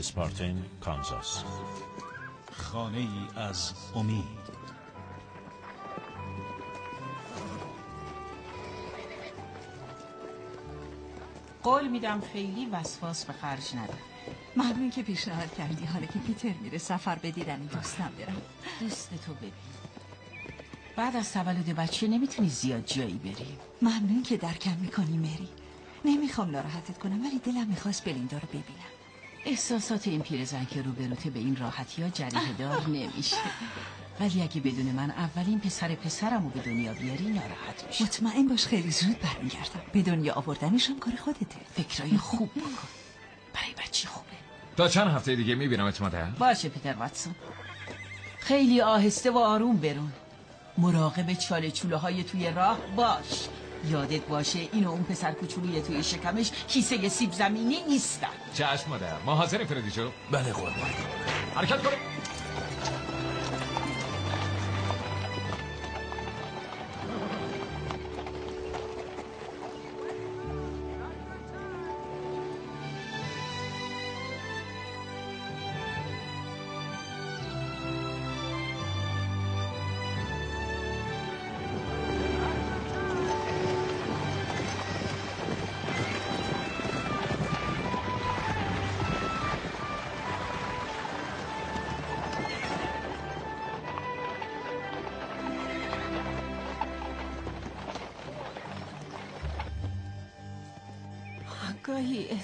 اسپارتن کانزاس. خانه ای از امید. قول میدم خیلی وسواس به خرج ندم ممنون که پیشنهاد کردی. حالا که پیتر میره سفر به دیدن دوستم برم. دوست تو ببین. بعد از تولد بچه نمی‌تونی زیاد جایی بری. ممنون که درکم می‌کنی مری. نمی‌خوام ناراحتت کنم ولی دلم می‌خواست بلیندا رو ببینم. احساسات این پیرزن که روبروته به این راحتی ها جریه دار نمیشه. ولی اگه بدون من اولین پسر پسرم رو به دنیا بیاری ناراحت میشه مطمئن باش خیلی زود برمیگردم. به دنیا آوردنشم کار خودته. فکرای خوب بکن. برای بچه خوبه. تا چند هفته دیگه می‌بینم مادر؟ باشه پیتر واتسون. خیلی آهسته و آروم برون. مراقب چاله چوله های توی راه باش. یادت باشه این و اون پسر کوچولوی توی شکمش کیسه سیب زمینی نیستن. چشم مادر ما حاضر فردی جو بله قربان. حرکت کنیم.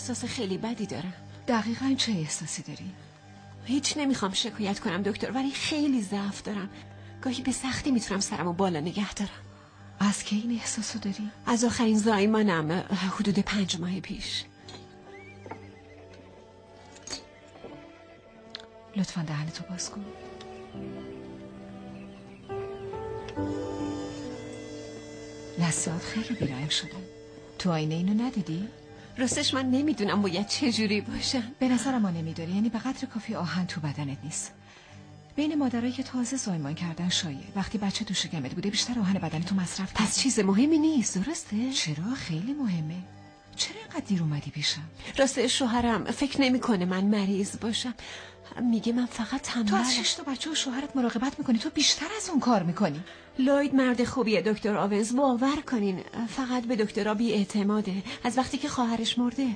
احساس خیلی بدی دارم دقیقا چه احساسی داری؟ هیچ نمی‌خوام شکایت کنم دکتر ولی خیلی ضعف دارم گاهی به سختی می‌تونم سرمو بالا نگه دارم از که این احساسو داری؟ از آخرین زایمانم حدود پنج ماه پیش لطفا دهنتو باز کن لسات خیلی بیرحم شده تو آینه اینو ندیدی؟ راستش من نمی‌دونم باید چجوری باشم به نظرم ما نمیداری یعنی به قدر کافی آهن تو بدنت نیست. بین مادرایی که تازه زایمان کردن شایع وقتی بچه تو شکمت بوده بیشتر آهن بدن تو مصرف پس چیز مهمی نیست درسته؟ چرا؟ خیلی مهمه. چرا اینقدر دیر اومدی پیشم؟ راست شوهرم فکر نمی‌کنه من مریض باشم. میگه من فقط تنبلم. تو از شش تا بچه و شوهرت مراقبت می‌کنی. تو بیشتر از اون کار می‌کنی. لوید مرد خوبیه دکتر آونز. باور کنین فقط به دکترا بی اعتماده. از وقتی که خواهرش مرده.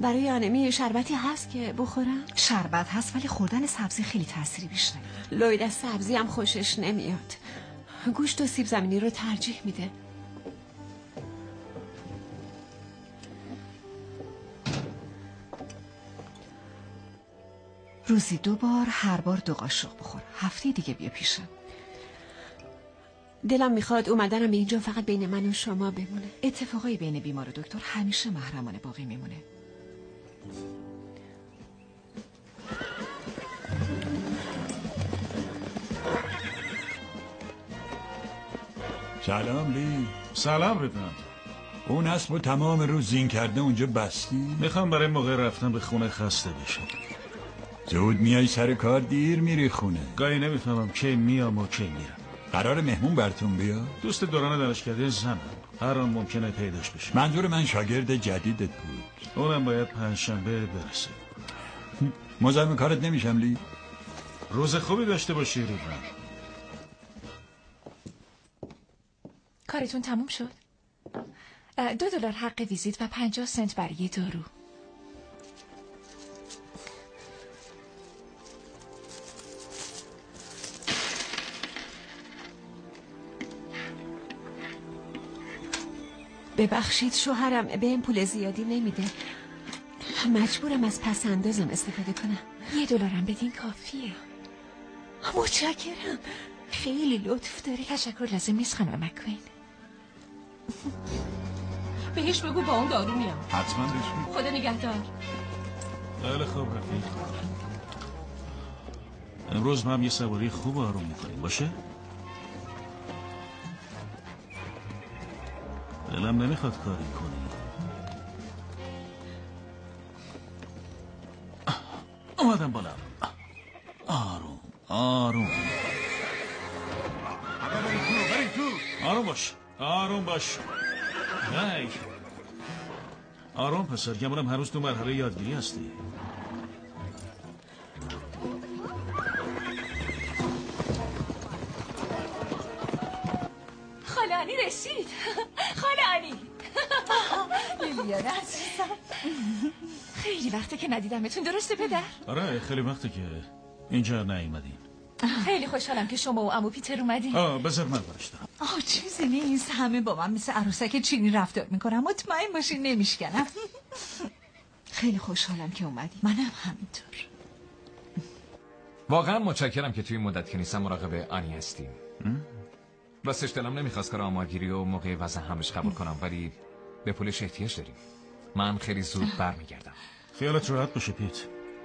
برای آنمی شربتی هست که بخورم؟ شربت هست ولی خوردن سبزی خیلی تاثیری بیشتره لوید از سبزی هم خوشش نمیاد. گوشت و سیب زمینی رو ترجیح میده. روزی دو بار هر بار دو قاشق بخور. هفته دیگه بیا پیشم. دلم می‌خواد اومدنم به اینجا فقط بین من و شما بمونه. اتفاقای بین بیمار و دکتر همیشه محرمانه باقی میمونه. سلام لی. سلام ردوان اون اسب و تمام روز زین کرده اونجا بستی؟ می‌خوام برای موقع رفتن به خونه خسته بشم. زود میای سر کار دیر میری خونه. گاهی نمی‌فهمم کی میام و کی میرم. قرار مهمون براتون بیا دوست دوران دانشکده زنم هر آن ممکنه پیداش بشه. منظور من شاگرد جدیدت بود. اونم باید پنجشنبه برسه. مزاحم کارت نمیشم لی. روز خوبی داشته باشی ریدوان کارتون تموم شد؟ دو دلار حق ویزیت و پنجاه سنت برای دارو. ببخشید شوهرم به این پول زیادی نمیده. مجبورم از پس اندازم استفاده کنم. یه دلارم بدین کافیه. متشکرم. خیلی لطف داری تشکر لازم نیست خانم مکوین. بهش بگو با اون دارو میام. حتما بشون خدا نگهدار. خیلی خوب رفیق. امروز ما هم یه سواری خوب آروم می‌کنیم. باشه؟ دلم نمی‌خواد کاری کنی. اومدم بالا. آروم آروم. آروم باش آروم باش. نه آرام پسر گمونم هنوز تو مرحله یادگیری هستی. خاله انی رسید خاله انی عزیزم. خیلی وقته که ندیدمتون. درسته پدر؟ آره خیلی وقته که اینجا نیومدی خیلی خوشحالم که شما و امو پیتر اومدین. آه بذار من برش دارم آه چیزی نیست. همه با من مثل عروسک چینی رفتار می‌کنم مطمئن باشین نمیشکنم. خیلی خوشحالم که اومدی منم همینطور. واقعا متشکرم که توی این مدت که نیستم مراقب آنی هستیم. راستش دلم نمی‌خواست کار آمارگیری و موقع وزن همش قبول کنم ولی به پولش احتیاج داریم. من خیلی زود برمیگردم. خیالت راحت باشه پیت.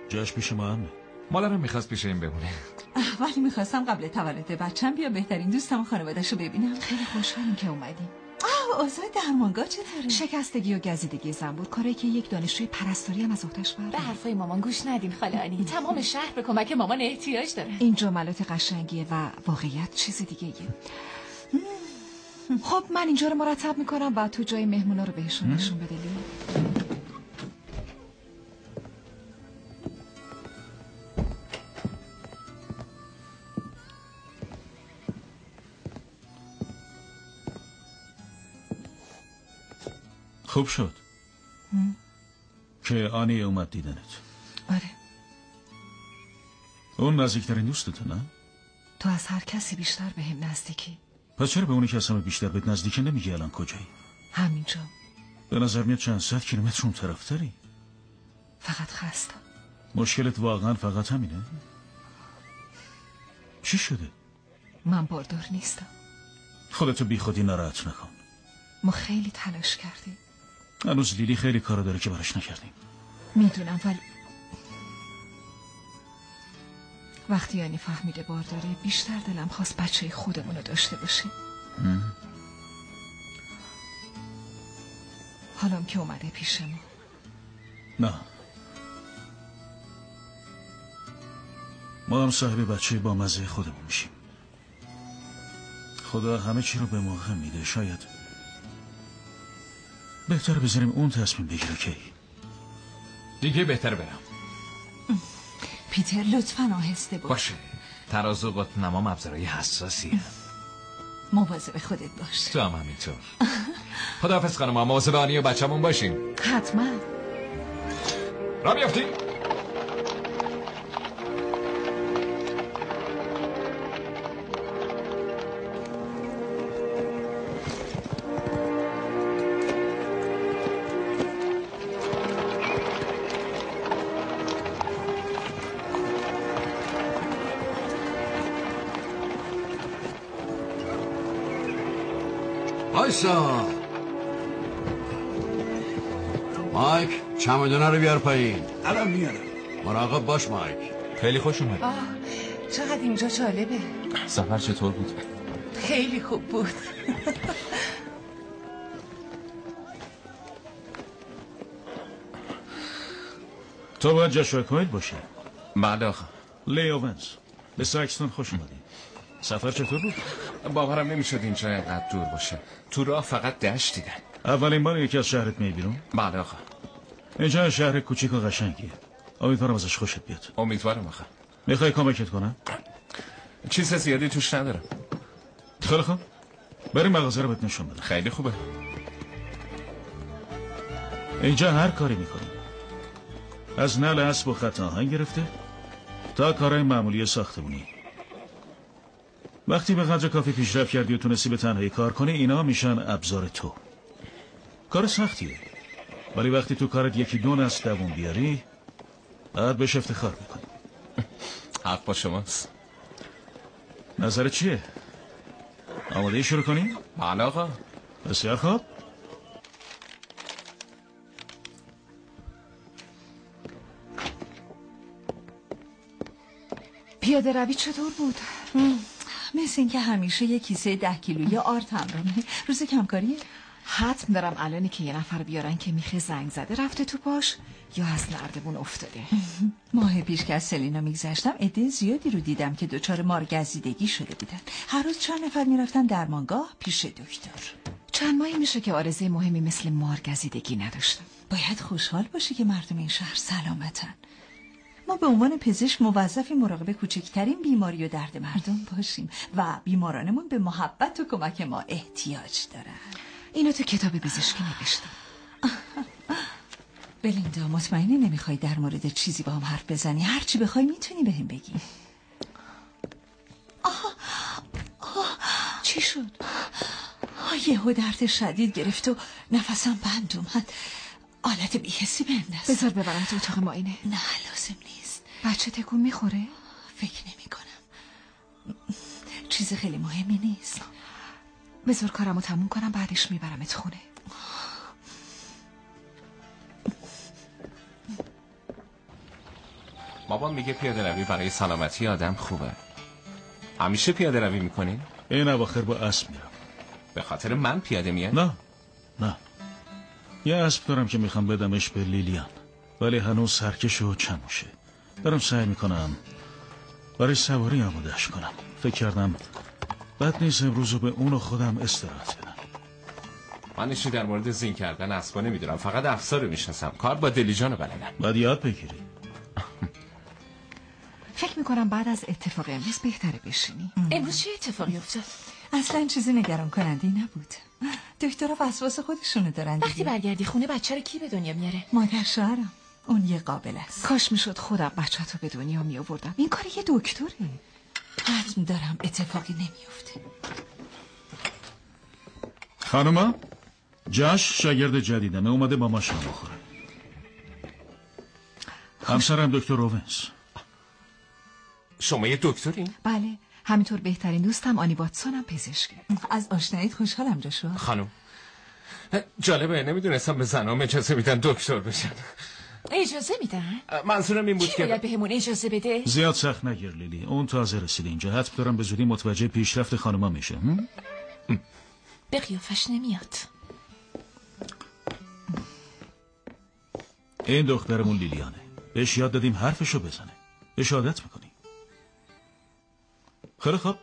جاش پیش ما همه. مادرم می‌خواست پیش این بمونه. ولی می‌خواستم قبل تولد بچم بیا بهترین دوستم و خانوادش رو ببینم. خیلی خوشحالم که اومدی آه اوضاع درمانگاه چطوره؟ شکستگی و گزیدگی زنبور کاری که یک دانشجوی پرستاری هم از اختش به برداره حرفای مامان گوش ندین خاله تمام شهر به کمک مامان احتیاج داره. این جملات قشنگیه و واقعیت چیز دیگه خب من اینجا رو مرتب می‌کنم و تو جای مهمونا رو بهشون نشون بده. خوب شد. که آنی اومد دیدنت. آره. اون نزدیکترین دوستته نه؟ تو از هر کسی بیشتر به هم نزدیکی. پس چرا به اونی که از همه بیشتر بهت نزدیکه نمیگی الان کجایی؟ همینجا. به نظر میاد چند صد کیلومتر اون طرف داری؟ فقط خستم. مشکلت واقعا فقط همینه؟ چی شده؟ من باردار نیستم. خودتو بی خودی ناراحت نکن. ما خیلی تلاش کردیم. هنوز لیلی خیلی کارا داره که براش نکردیم. می‌دونم ولی وقتی یعنی فهمیده بارداره بیشتر دلم خواست بچه خودمون رو داشته باشیم. حالام که اومده پیش ما. نه. ما هم صاحب بچه با مزه خودمون میشیم. خدا همه چی رو به موقع میده شاید بهتر بذاریم اون تصمیم بگیره که دیگه بهتر برم. پیتر لطفا آهسته باش. باشه. ترازو قطب نما مبزرای حساسیه مواظب خودت باش. تو هم همینطور. خداحافظ خانم مواظب آنی و بچه‌مون باشین حتما. را بیافتی چمدونه رو بیار پایین. الان میارم. مراقب باش مایک. خیلی خوش اومد آه چقدر اینجا جالبه. سفر چطور بود؟ خیلی خوب بود. تو باید جشوا کویل باشی. بله آخه. لیو ونز به ساکستون خوش اومدی. سفر چطور بود؟ باورم نمی‌شد اینجا اینقدر دور باشه. تو راه فقط دشت دیدن. اولین بار یکی از شهرت می بیرون؟ بله آخه. اینجا شهر کوچیک و قشنگیه. امیدوارم ازش خوشت بیاد. امیدوارم آخه. می‌خوای کمکت کنم؟ چیز زیادی توش ندارم. خیلی خوب. بریم مغازه رو بهت نشون بدم. خیلی خوبه. اینجا هر کاری می‌کنیم از نل اسب و خط آهن گرفته تا کارهای معمولی ساختمونی. وقتی به قدر کافی پیشرفت کردی و تونستی به تنهایی کار کنی اینا میشن ابزار تو. کار سختیه. ولی وقتی تو کارت یکی دو نسل دوون بیاری بعد بهش افتخار می‌کنی حق با شماست نظرت چیه؟ آماده شروع کنیم؟ بله آقا بسیار خوب پیاده روی چطور بود؟ مثل اینکه همیشه یه کیسه ده کیلویی آرد همراهه روز کمکاریه حتم دارم الانی که یه نفر بیارن که میخه زنگ زده رفته تو پاش یا از نردبون افتاده. ماه پیش که از سلینا میگذشتم عده زیادی رو دیدم که دچار مارگزیدگی شده بودن. هر روز چند نفر می‌رفتن درمانگاه پیش دکتر. چند ماهی میشه که آرزه مهمی مثل مارگزیدگی نداشتم. باید خوشحال باشی که مردم این شهر سلامتن. ما به عنوان پزشک موظفی مراقب کوچکترین بیماری و درد مردم باشیم و بیمارانمون به محبت و کمک ما احتیاج دارن. اینو تو کتاب پزشکی نوشتم. بلیندا مطمئنی نمی‌خوای در مورد چیزی با هم حرف بزنی. هرچی بخوای می‌تونی به هم بگی چی شد؟ یهو درد شدید گرفت و نفسم بند اومد. آلت بیهسی بندست بذار ببرم تو اتاق ماینه نه لازم نیست. بچه تکون می‌خوره؟ فکر نمی کنم چیز خیلی مهمی نیست. بذار کارمو تموم کنم بعدش میبرمت خونه. بابا میگه پیاده روی برای سلامتی آدم خوبه. همیشه پیاده روی می‌کنین؟ این اواخر با اسب میرم. به خاطر من پیاده میاد؟ نه نه. یه اسب دارم که می‌خوام بدمش به لیلیان ولی هنوز سرکش و چموشه. دارم سعی می‌کنم برای سواری آمادش کنم. فکر کردم بد نیست امروز رو به اون و خودم استراحت بدم من ایشی در مورد زین کردن اسبا نمی‌دونم. فقط افسار رو می‌شناسم. کار با دلیجان رو بلدم. باید یاد بگیری. فکر می‌کنم بعد از اتفاق امروز بهتره بشینی. امروز چه اتفاقی افتاد؟ اصلا چیزی نگران کننده نبود. دکترها وسواس خودشونو دارن وقتی. برگردی خونه بچه رو کی به دنیا میاره؟ مادر شوهرم. اون یه قابل است. کاش می‌شد خودم بچه تو به دنیا می آوردم این کار یه دکتره. حتم دارم اتفاقی نمیفته خانوما جاش شاگرد جدیدمه اومده با ما شام بخوره. همسرم دکتر روونس شما یه دکترین؟ بله همینطور بهترین دوستم آنی واتسون هم پزشکه از آشناییت خوشحالم جاشوا. خانم جالبه نمی‌دونستم به زنام اجازه میدن دکتر بشن. اجازه میدن؟ منظورم این بود کی باید که بهمون اجازه بده؟ زیاد سخت نگیر لیلی. اون تازه رسیده اینجا. حتم دارم به زودی متوجه پیشرفت خانوما میشه؟ به قیافش نمیاد. این دخترمون لیلیانه. بهش یاد دادیم حرفشو بزنه. بهش عادت می‌کنی خیلی خوب.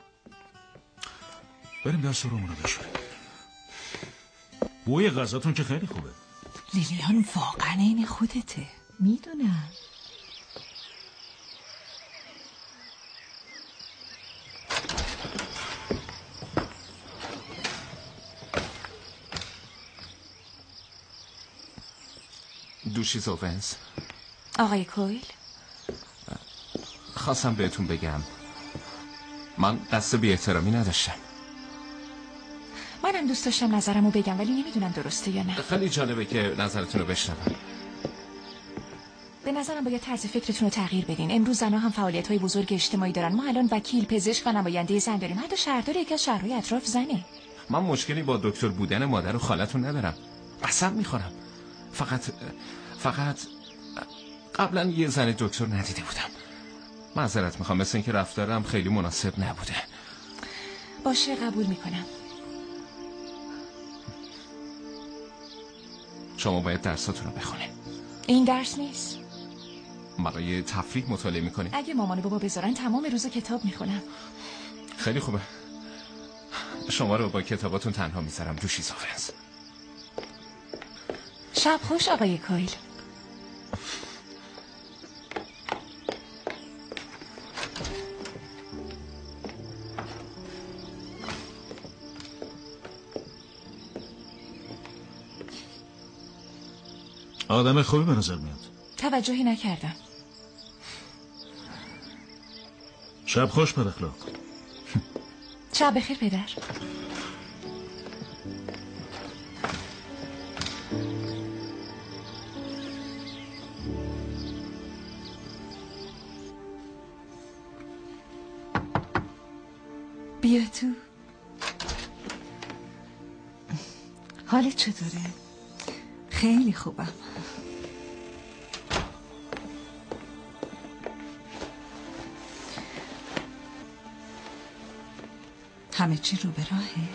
بریم دست رو بشوریم. بوی غذاتون که خیلی خوبه. لیلیان واقعا این خودته. می‌دونم. دوشی زوونس آقای کویل؟ خواستم بهتون بگم. من قصد بی احترامی نداشتم. منم دوست داشتم نظرمو بگم ولی نمی‌دونم درسته یا نه. خیلی جالبه که نظرتون رو بشنوم. به نظرم باید طرز فکرتون رو تغییر بدین. امروز زنها هم فعالیت های بزرگ اجتماعی دارن. ما الان وکیل پزشک و نماینده زن داریم. دو شهردار یکی از شهرهای اطراف زنه. من مشکلی با دکتر بودن مادر و خالتون ندارم. قسم می‌خورم. فقط فقط قبلا یه زن دکتر ندیده بودم. معذرت می‌خوام. مثل اینکه رفتارم خیلی مناسب نبوده. باشه قبول می‌کنم. شما باید درساتون رو بخونید این درس نیست. برای تفریح مطالعه می‌کنید اگه مامان و بابا بذارن تمام روز کتاب می‌خونم. خیلی خوبه. شما رو با کتاباتون تنها می‌ذارم. دوشی زوونس شب خوش آقای کویل. آدم خوبی به نظر میاد. توجهی نکردم. شب خوش بد اخلاق. شب بخیر پدر. بیا تو. حالت چطوره؟ خیلی خوبم. همه چی رو به راهه.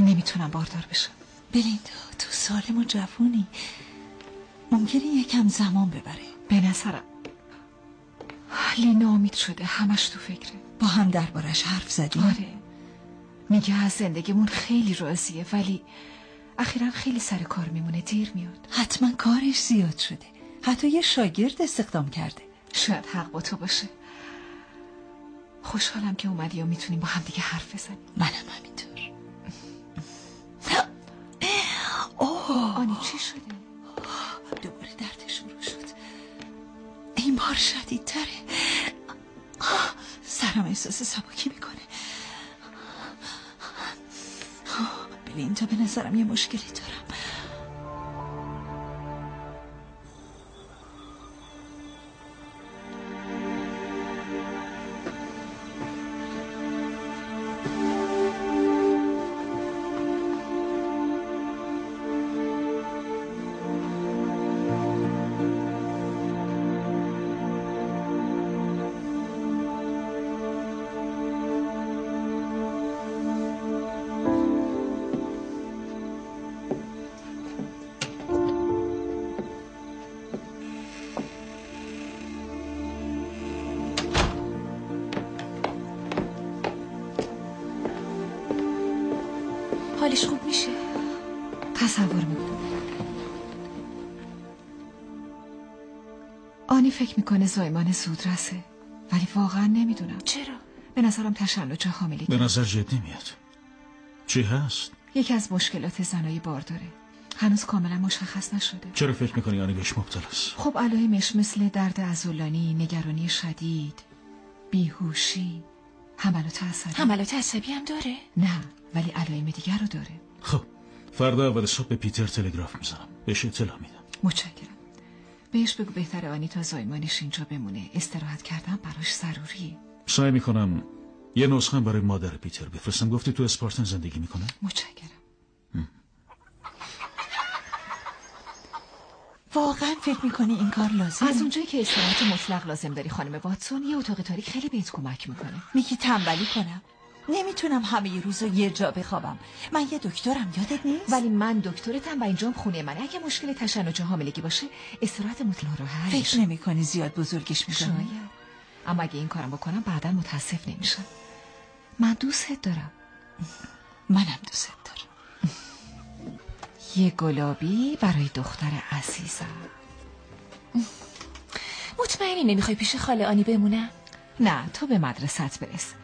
نمی‌تونم باردار بشم. بلیندا تو سالم و جوونی. ممکنه یکم زمان ببره به نظرم. لینا امید شده همش تو فکره. با هم دربارش حرف زدیم. آره. میگه از زندگیمون خیلی راضیه ولی اخیرا خیلی سر کار میمونه دیر میاد. حتما کارش زیاد شده. حتی یه شاگرد استخدام کرده. شاید حق با تو باشه. خوشحالم که اومدی و می‌تونیم با هم دیگه حرف بزنیم. منم همینطور. اوه. آنی چی شده؟ دوباره درد شروع شد. این بار شدیدتره. سرم احساس سباکی می‌کنه. بلیندا به نظرم یه مشکلی دارم زایمان زود رسه ولی واقعا نمی‌دونم. چرا؟ به نظرم تشنج حاملی به نظر جدی میاد. چی هست؟ یکی از مشکلات زنایی بار داره. هنوز کاملا مشخص نشده. چرا فکر می‌کنی بهش مبتلاست؟ خب علائمش مثل درد عضلانی، نگرانی شدید، بیهوشی، حملات عصبی حملات عصبی هم داره؟ نه ولی علائم دیگر رو داره. خب فردا اول صبح به پیتر تلگراف می‌زنم. بهش اطلاع میدم. متشکرم. بهش بگو بهتره آنی تا زایمانش اینجا بمونه. استراحت کردن براش ضروریه سعی می‌کنم یه نسخه برای مادر پیتر بفرستم. گفتی تو اسپارتن زندگی می‌کنه؟ متشکرم. واقعا فکر می‌کنی این کار لازم از اونجایی که استراحت مطلق لازم داری خانم واتسون یه اتاق تاریک خیلی بهت کمک می‌کنه. میگی تنبلی کنم؟ نمی‌تونم همه روز یه جا بخوابم. من یه دکترم یادت نیست؟ ولی من دکترتم و اینجام خونه من. اگه مشکل تشنج حاملگی باشه استراحت مطلق رو حل فکر نمی کنی زیاد بزرگش می‌کنی؟ شاید. اما اگه این کارم بکنم بعدا متاسف نمیشم. من دوستت دارم. منم دوست دارم. یه گلابی برای دختر عزیزم. مطمئنی نمی‌خوای پیش خاله آنی بمونم؟ نه تو به مدرست برس.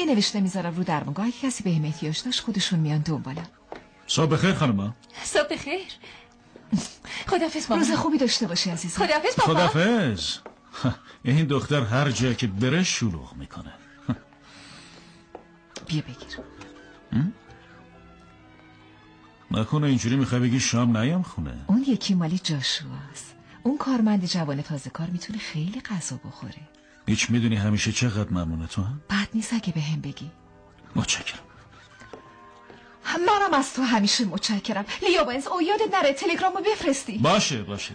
یه نوشته می‌ذارم رو درمونگاه اگه کسی به احتیاج داشت خودشون میان دنبالم صبح بخیر خانم صبح بخیر. خدافز مامان روز خوبی داشته باشی عزیزم. خدافز بابا. خدافز این دختر هر جا که بره شلوغ می‌کنه. بیا بگیر. نکنه اینجوری می‌خوای بگی شام نیام خونه؟ اون یکی مالی جاشواست اون کارمند جوان تازه کار می‌تونه خیلی غذا بخوره. هیچ می‌دونی همیشه چقدر ممنونه تو هم؟ بد نیست اگه به هم بگی. متشکرم. منم از تو همیشه متشکرم. لیا باینز او یادت نره تلگرام رو بفرستی. باشه باشه.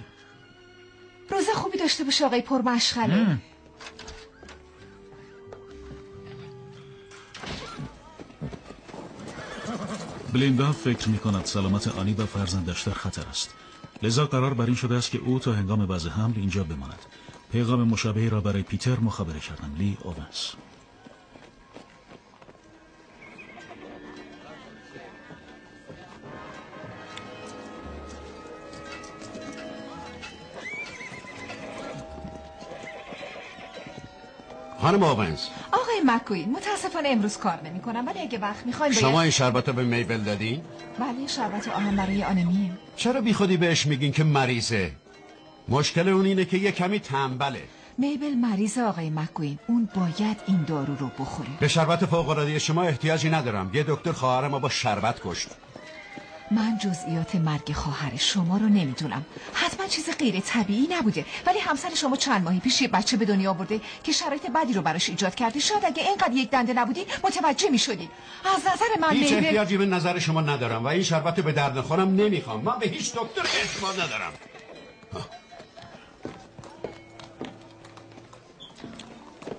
روز خوبی داشته باشه آقای پرمشغله. بلیندا فکر می کند سلامت آنی و فرزندش در خطر است. لذا قرار بر این شده است که او تا هنگام وضع حمل اینجا بماند. پیغام مشابهی را برای پیتر مخابره کردم لی اوونس خانم آونز آقای مکوین متاسفانه امروز کار نمی کنم ولی اگه وقت می‌خواین شما این شربت رو به میبل دادین؟ بله شربت آهن برای آنمیه چرا بی خودی بهش میگین که مریضه؟ مشکل اون اینه که یه کمی تنبله. میبل مریض آقای مکوین اون باید این دارو رو بخوره. به شربت فوق شما احتیاجی ندارم. یه دکتر خواهر ما با شربت کشت. من جزئیات مرگ خواهر شما رو نمی‌دونم. حتما چیز غیر طبیعی نبوده. ولی همسر شما چند ماهی پیش یه بچه به دنیا آورده که شرایط بدی رو براش ایجاد کرده. شاید اگه اینقدر یک دنده نبودی متوجه می‌شدی. از نظر من هیچ میبل احتیاجی به نظر شما ندارم و این شربت رو به درد خونم نمی‌خوام. من به هیچ دکتر اعتماد ندارم.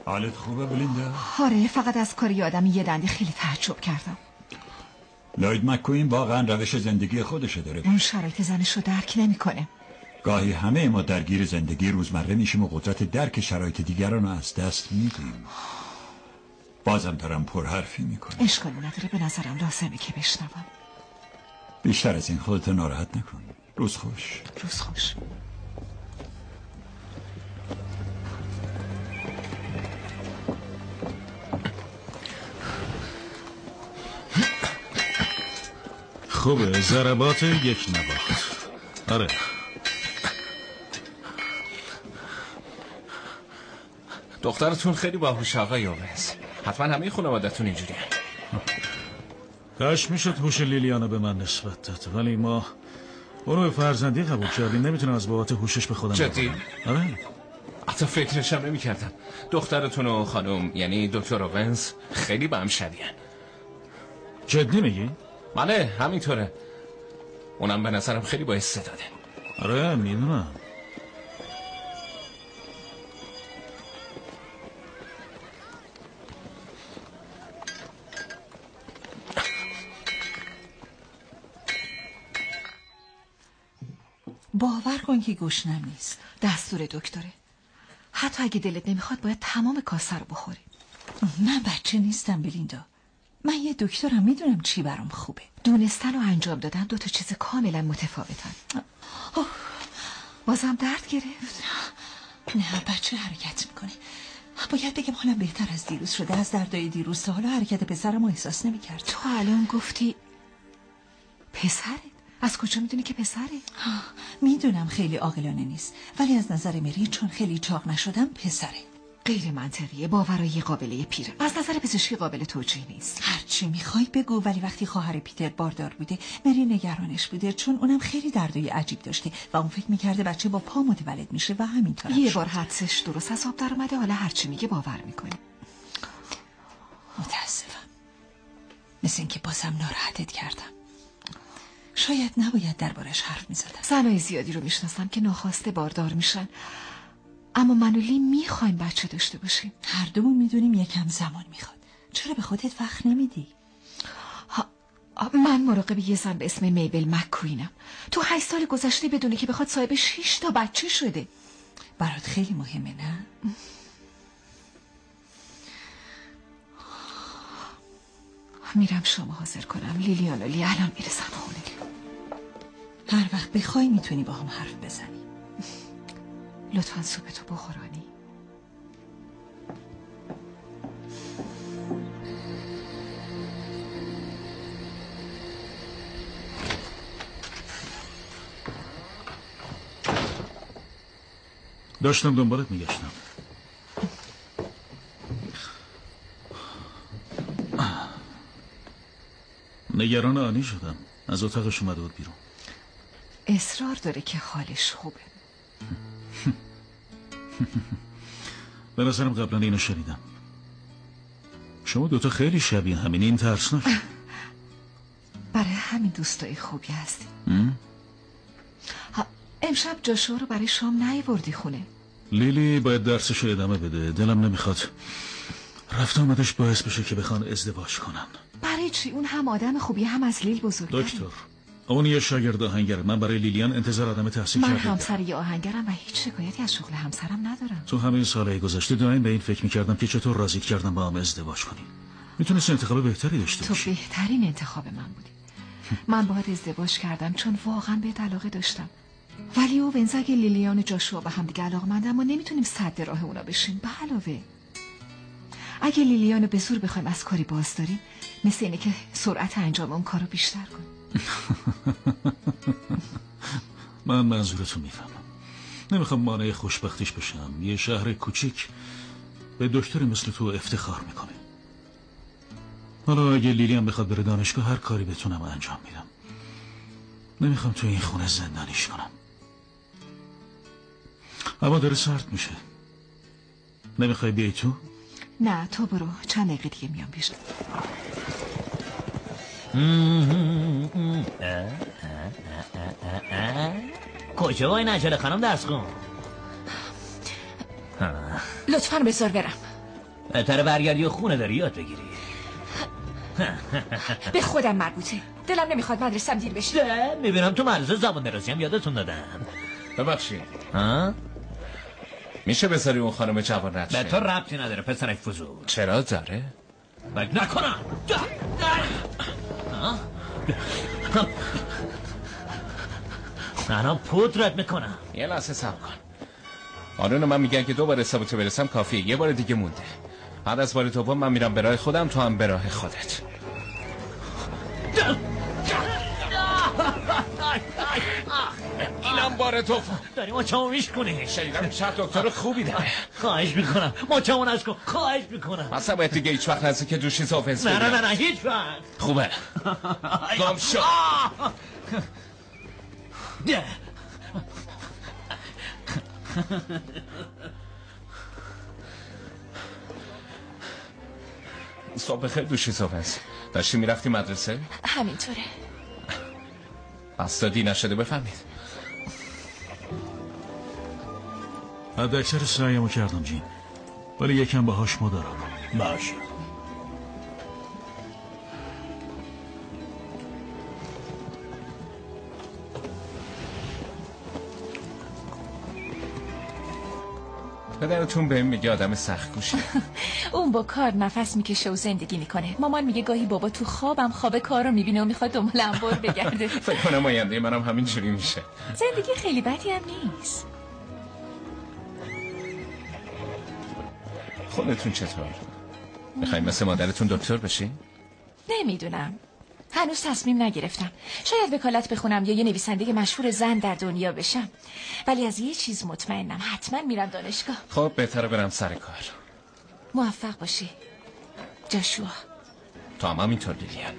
حالت خوبه بلیندا؟ آره فقط از کاری آدمی یه دنده خیلی تعجب کردم. لوید مکوین واقعا روش زندگی خودشه داره. اون شرایط زنش رو درک نمی‌کنه. گاهی همه ما درگیر زندگی روزمره میشیم و قدرت درک شرایط دیگران رو از دست میدیم. بازم دارم پرحرفی می‌کنم. اشکالی نداره به نظرم لازمه که بشنوم. بیشتر از این خودتو ناراحت نکن. روز خوش. روز خوش. خوبه. ضربات یک نواخت آره. دخترتون خیلی باهوش آقای اومز حتما همه خانوادتون اینجوری کاش می‌شد هوش لیلیانو به من نسبت داد. ولی ما اونو به فرزندی قبول کردیم. نمی‌تونم از بابت هوشش به خودم جدی؟ آره. حتی فکرشم نمی کردم دخترتون و خانم یعنی دکتر اوونز خیلی به هم شبیهن جدی میگی؟ بله همینطوره. اونم به نظرم خیلی با استعداده آره می‌دونم. باور کن که گشنم نیست. دستور دکتره. حتی اگه دلت نمی‌خواد باید تمام کاسه رو بخوری. من بچه نیستم بلیندا. من یه دکترم می‌دونم چی برام خوبه. دونستن و انجام دادن دو تا چیز کاملا متفاوتن. بازم درد گرفت. نه بچه حرکت می‌کنه. باید بگم حالم بهتر از دیروز شده. از دردای دیروز تا حالا حرکت پسرم رو احساس نمی‌کرد. تو الان گفتی پسرت؟ از کجا می‌دونی که پسره؟ می‌دونم خیلی عاقلانه نیست. ولی از نظر مری چون خیلی چاق نشدم پسره. غیر منطقیه باورای قابله پیره از نظر پزشکی قابل توجیه نیست. هرچی می‌خوای بگو ولی وقتی خواهر پیتر باردار بوده مری نگرانش بوده چون اونم خیلی دردای عجیب داشته و اون فکر می‌کرده بچه با پا متولد میشه و همینطور یه بار حدسش درست آب در اومده حالا هرچی میگه باور می‌کنه متاسفم. مثل اینکه بازم ناراحتت کردم. شاید نباید دربارش حرف می‌زدم. زنای زیادی رو می‌شناسم که ناخواسته باردار میشن. اما من و لی می‌خوایم بچه داشته باشیم. هر دومون می‌دونیم یکم زمان می‌خواد. چرا به خودت وقت نمیدی؟ من مراقب یه زن به اسم میبل مکوینم تو هشت سال گذشته بدونه که بخواد صاحب شیش تا بچه شده. برات خیلی مهمه نه؟ میرم شما حاضر کنم. لیلیان و لی الان می‌رسن خونه. هر وقت بخوای می‌تونی با هم حرف بزنی. لطفا سوپتو بخورانی. داشتم دنبالت میگشتم. نگران آنی شدم. از اتاقش اومده بود بیرون. اصرار داره که حالش خوبه. به نظرم قبلا اینو شنیدم. شما دوتا خیلی شبیه همین این ترسناک برای همین دوستای خوبی هستی امشب جاشوا رو برای شام نیوردی خونه. لیلی باید درسش رو ادامه بده. دلم نمی‌خواد. رفت آمدش باعث بشه که بخوان ازدواج کنن. برای چی؟ اون هم آدم خوبی هم از لیل بزرگتره. دکتر. اون یه شاگرد آهنگر. من برای لیلیان انتظار آدم تحصیل من همسر یه آهنگرم و هیچ شکایتی از شغل همسرم ندارم. تو همین سالهای گذشته دائم به این فکر می‌کردم که چطور راضیت کردم با هم ازدواج کنی می‌تونست انتخاب بهتری داشته تو باشی. بهترین انتخاب من بودی. من باید ازدواج کردم چون واقعا به علاقه داشتم. ولی او ونز اگه لیلیان و جاشوا به هم دیگه علاقمندن ما نمی‌تونیم صد راه اونا بشیم. به علاوه اگه لیلیان رو به زور بخوایم از کاری باز داریم مثل اینه که سرعت انجام اون کارو بیشتر کنیم. من منظورتو می‌فهمم. نمی‌خوام مانع خوشبختیش بشم. یه شهر کوچیک به دکتری مثل تو افتخار می‌کنه. حالا اگه لیلی هم بخواد بره دانشگاه هر کاری بتونم انجام میدم. نمی‌خوام تو این خونه زندانیش کنم. اما داره سرد میشه. نمی‌خوای بیای تو؟ نه تو برو. چند دقیقه دیگه میام پیش. کجا وای نجله خانم درس کن لطفا بذار برم. بهتره برگردی و خونه داری یاد بگیری. به خودم مربوطه. دلم نمی‌خواد مدرسم دیر بشه. می‌بینم تو مدرسه زبان درازی هم یادتون دادم. ببخشید. ها؟ میشه بذاری اون خانم جوان رد به؟ تو ربطی نداره پسرک فضول. چرا داره؟ فکر نکنم. ها؟ الان پودرت می‌کنم. یه لحظه سب کن. آرون من میگن که دو بار حسابتو برسم کافیه. یه بار دیگه مونده. بعد از بار دوم من میرم به راه خودم تو هم به راه خودت. اینم بار تو. داری مچمو میشکنی شنیدم شهر دکتر خوبی داره. خواهش می‌کنم. مچمو نشکن خواهش می‌کنم. اصلا باید دیگه هیچ وقت نزدیک که دوشی سافنس نه نه نه نه هیچ وقت. خوبه. گم شو. صبح بخیر دوشی سافنس داشتی می‌رفتی مدرسه؟ همینطوره. بس دادی نشده بفهمید. حد اکثر سعیمو کردم جین ولی یکم باهاش مدارم باشه پدرتون بهم میگه آدم سخت گوشه اون با کار نفس می‌کشه و زندگی می‌کنه. مامان میگه گاهی بابا تو خوابم خواب کار رو می‌بینه و می‌خواد دنبال انبار بگرده. فکر کنم آینده منم همینجوری میشه. زندگی خیلی بدی هم نیست. خودتون چطور؟ می‌خوایم مثل مادرتون دکتر بشی؟ نمی‌دونم. هنوز تصمیم نگرفتم. شاید وکالت بخونم یا یه نویسنده مشهور زن در دنیا بشم. ولی از یه چیز مطمئنم. حتما میرم دانشگاه. خب بهتره برم سر کار. موفق باشی. جاشوا. تو هم همینطور لیلیان.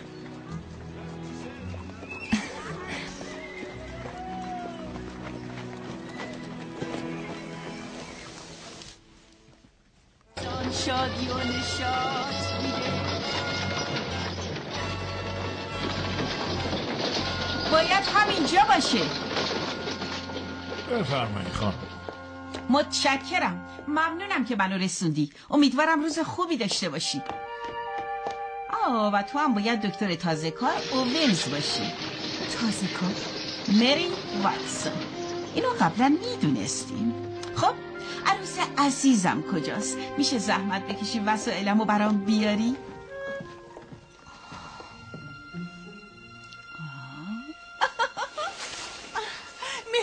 شادی و نشاط میده. باید همینجا باشه. بفرمایید خانم. متشکرم. ممنونم که منو رسوندی امیدوارم روز خوبی داشته باشی آه و تو هم باید دکتر تازه کار اوونز باشی. تازه کار؟ مری واتسون. اینو قبلا می‌دونستیم. خب؟ عروس عزیزم کجاست؟ میشه زحمت بکشی وسایلمو برام بیاری؟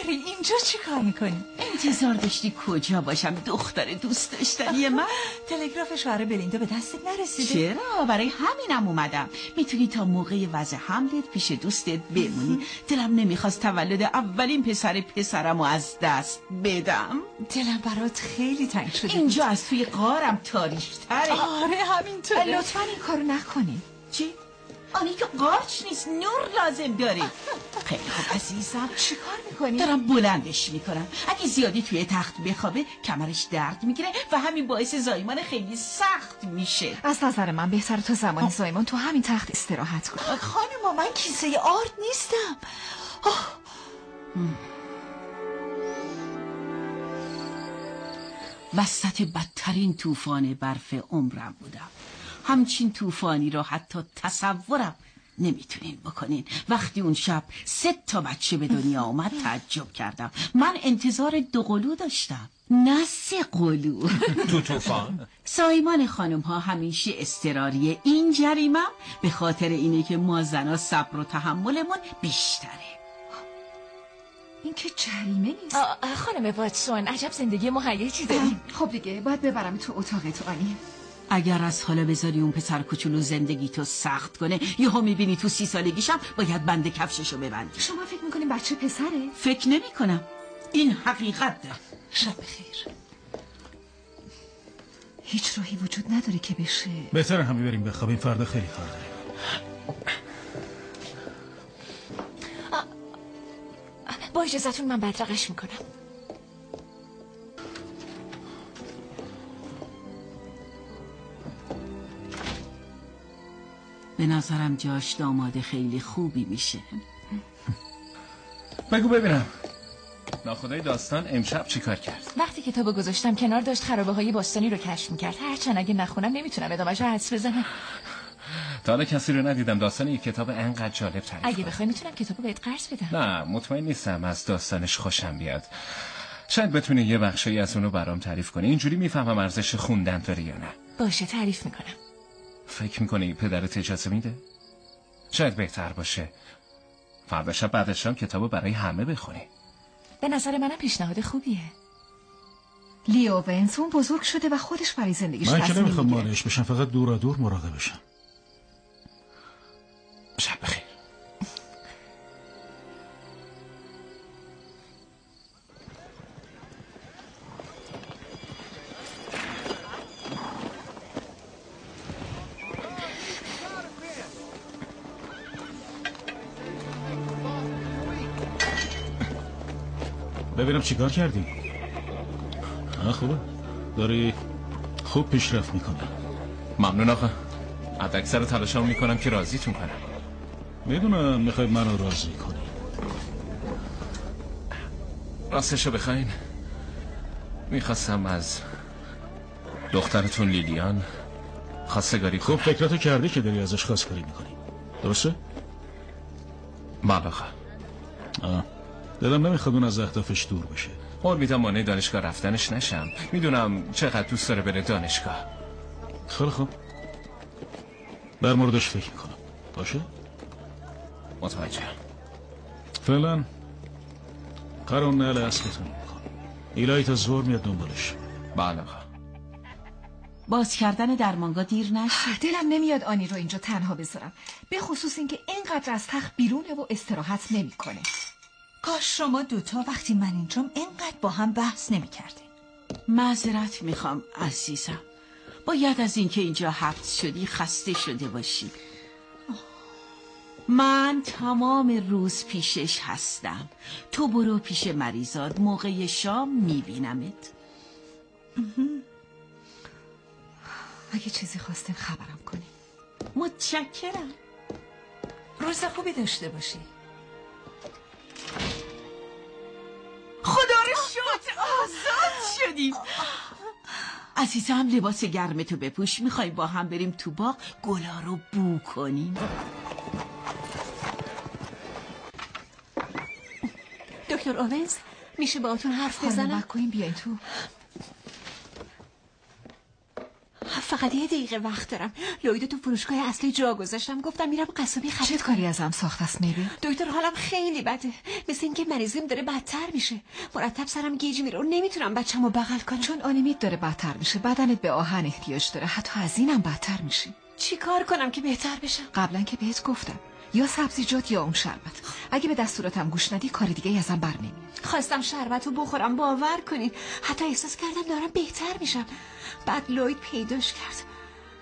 مری اینجا چی کار می‌کنی؟ انتظار داشتی کجا باشم؟ دختر دوست داشتنی من؟ تلگراف شوهر بلیندا به دستت نرسیده. چرا؟ برای همینم اومدم. می‌تونی تا موقع وضع حملت پیش دوستت بمونی. دلم نمی‌خواست تولد اولین پسر پسرم رو از دست بدم. دلم برات خیلی تنگ شده اینجا از توی قارم تاریخ تره آره همینطوره. لطفا این کارو نکنی. چی؟ آنی که قارچ نیست نور لازم داره. خیلی خوب عزیزم. چیکار می‌کنی؟ دارم بلندش می‌کنم. اگه زیادی توی تخت بخوابه کمرش درد می‌گیره و همین باعث زایمان خیلی سخت میشه. از نظر من بهتر تا زمان زایمان تو همین تخت استراحت کن. خانم من کیسه آرد نیستم. آه. وسط بدترین طوفان برف عمرم بودم. همچین طوفانی را حتی تصورم نمی‌تونین بکنین. وقتی اون شب سه تا بچه به دنیا آمد تعجب کردم. من انتظار دو قلو داشتم. نه سه قلو. تو طوفان؟ سایمان خانم ها همیشه استراریه این جریمم به خاطر اینه که ما زنا صبر و تحملمون بیشتره. این که جریمه نیست. خانم واتسون عجب زندگی مهیجی داریم خب دیگه باید ببرم تو اتاقت آنی. اگر از حالا بذاری اون پسر کوچولو زندگی تو سخت کنه یهو می‌بینی تو سی سالگیشم باید بند کفششو ببندی. شما فکر می‌کنین بچه پسره؟ فکر نمی کنم این حقیقت ده. شب بخیر. هیچ راهی وجود نداره که بشه. بهتر همه بریم بخوابیم فردا خیلی کار داریم. با اجازتون من بدرقش می‌کنم. به نظرم جاش داماد خیلی خوبی میشه. بگو ببینم. ناخدای داستان امشب چیکار کرد؟ وقتی کتابو گذاشتم کنار داشت خرابه های باستانی رو کشف می‌کرد. هرچند اگه نخونم نمی‌تونم ادامهش رو حدس بزنم. تا حالا کسی رو ندیدم. داستان یک کتاب انقدر جالب تعریف اگه. بخوای می‌تونم کتابو بهت قرض بدم. نه مطمئن نیستم از داستانش خوشم بیاد. شاید بتونی یه بخشی از اونو برام تعریف کنی. اینجوری می‌فهمم ارزش خوندن داره یا نه. باشه تعریف می‌کنم. فکر می‌کنی پدرت اجازه میده؟ شاید بهتر باشه. فردا شب بعد شام کتابو برای همه بخونی. به نظر منم پیشنهاد خوبیه. لیو ونز اون بزرگ شده و خودش برای زندگیش من که نمی‌خوام. مانعش بشم فقط دور دور مراقبشم. شب بخیر. ببینم چیکار کردی. آه خوبه. داری خوب پیشرفت می‌کنه ممنون آقا. حد اکثر تلاشمو می‌کنم که راضیتون کنم. می‌دونم می‌خوای منو راضی کنی. راستشو بخواین. می‌خواستم از دخترتون لیلیان خواستگاری خوب فکراتو کردی که داری ازش خواستگاری می‌کنی. درسته؟ آقا. آه. دلم نمی‌خواد اون از اهدافش دور بشه میدم مانع دانشگاه رفتنش نشم. می‌دونم چقدر دوست داره بره دانشگاه. خیلی خوب. بر موردش فکر می‌کنم. باشه؟ متوجه. فعلا قرار نهل اصلتون میکن ایلایی تا زور میاد دنبالش. بله باز کردن درمانگاه دیر نشد دلم نمیاد آنی رو اینجا تنها بذارم. به خصوص اینکه اینقدر از تخت بیرونه و استراحت نمی‌کنه. کاش شما دوتا وقتی من اینجام اینقدر با هم بحث نمی کردین. معذرت می‌خوام عزیزم. باید از اینکه اینجا حبس شدی خسته شده باشی. من تمام روز پیشش هستم. تو برو پیش مریضات موقع شام میبینمت. اگه چیزی خواستین خبرم کنی متشکرم. روز خوبی داشته باشی. خدا رو شد آزاد شدیم. عزیزم لباس گرم تو بپوش. می‌خوای با هم بریم تو باغ گلا رو بو کنیم. دکتر اوونز میشه باهاتون حرف خانم بزنم؟ مکوین بیاین تو. فقط یه دقیقه وقت دارم. لوید تو فروشگاه اصلی جا گذاشتم. گفتم میرم قصابی چه خرید کاری ازم ساخت است میبین دکتر حالم خیلی بده. مثل اینکه مریضیم داره بدتر میشه. مرتب سرم گیج میره. و نمی‌تونم بچه‌مو بغل کنم. چون آنیمیت داره بدتر میشه. بدنت به آهن احتیاج داره. حتی از اینم بدتر میشی. چی کار کنم که بهتر بشم؟ قبلا که بهت گفتم. یا سبزیجات یا اون شربت. اگه به دستوراتم گوش ندی کار دیگه ازم بر نمیاد. خواستم شربت رو بخورم. باور کنین حتی احساس کردم دارم بهتر میشم. بعد لوید پیداش کرد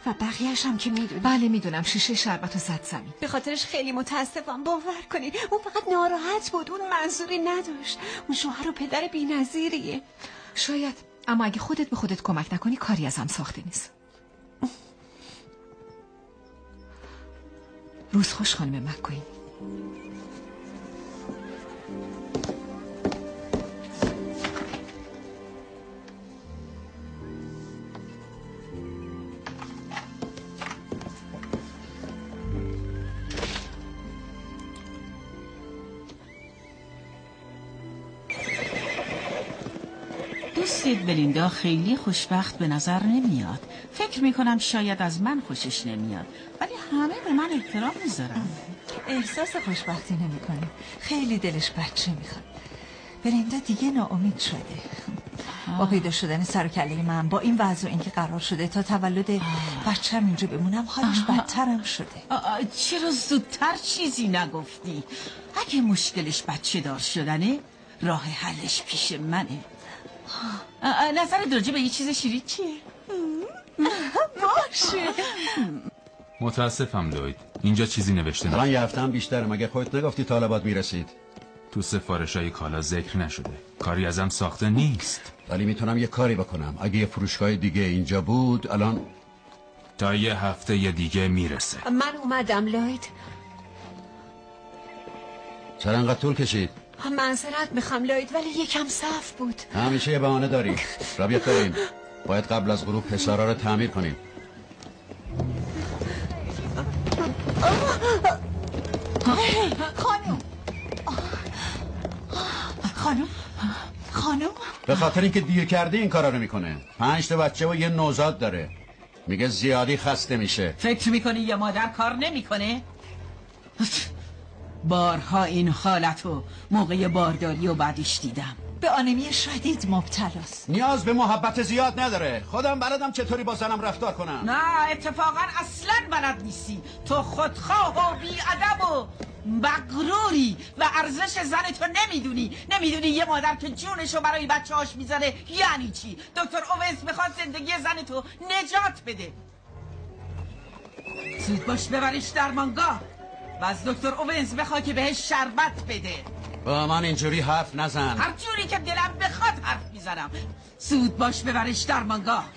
و بقیهش هم که می‌دونی. بله می‌دونم. شیشه شربت رو زد زمین. به خاطرش خیلی متاسفم. باور کنین اون فقط ناراحت بود. اون منظوری نداشت. اون شوهر و پدر بی‌نظیریه. شاید اما اگه خودت به خودت کمک نکنی کاری ازم ساخته نیست. روز خوش خانم مکوین. بلیندا خیلی خوشبخت به نظر نمیاد. فکر می‌کنم شاید از من خوشش نمیاد. ولی همه به من احترام می‌ذارن. احساس خوشبختی نمی‌کنه. خیلی دلش بچه می‌خواد. بریندا دیگه ناامید شده. با پیدا شدن سر کله من با این وضع و اینکه قرار شده تا تولد بچم اینجا بمونم حالش بدترم شده. چرا زودتر چیزی نگفتی؟ اگه مشکلش بچه دار شدنه راه حلش پیش منه. نظرت راجع به یه چیز شیرین چیه؟ باشه متاسفم لوید اینجا چیزی نوشته نه یه هفته هم بیشتر مگه خودت نگفتی طالبات می‌رسید تو سفارش های کالا ذکر نشده کاری ازم ساخته نیست ولی می‌تونم یه کاری بکنم اگه یه فروشگاه دیگه اینجا بود الان تا یه هفته یه دیگه می‌رسه من اومدم لوید چرا انقدر طول کشید معذرت می‌خوام لوید ولی یکم صف بود. همیشه یه بهانه داری. را بیا بریم باید قبل از غروب حسارا رو تعمیر کنیم. خانم. خانم. خانم. به خاطر اینکه دیر کرده این کارا رو می‌کنه. پنج تا بچه و یه نوزاد داره. میگه زیادی خسته میشه. فکر می‌کنی یه مادر کار نمی‌کنه؟ بارها این حالتو موقع بارداری و بعدش دیدم. به آنمی شدید مبتلاست. نیاز به محبت زیاد نداره. خودم بلدم چطوری با زنم رفتار کنم. نه اتفاقا اصلا بلد نیستی. تو خودخواه و بیادب و مغروری و ارزش زن تو نمی‌دونی. نمی‌دونی یه مادر که جونشو برای بچه هاش می‌ذاره یعنی چی؟ دکتر اویس می‌خواد زندگی زن تو نجات بده. زود باش ببرش درمانگاه. و از دکتر اوونز بخواد که بهش شربت بده. با من اینجوری حرف نزن. هر جوری که دلم بخواد حرف می‌زنم. زود باش ببرش درمانگاه.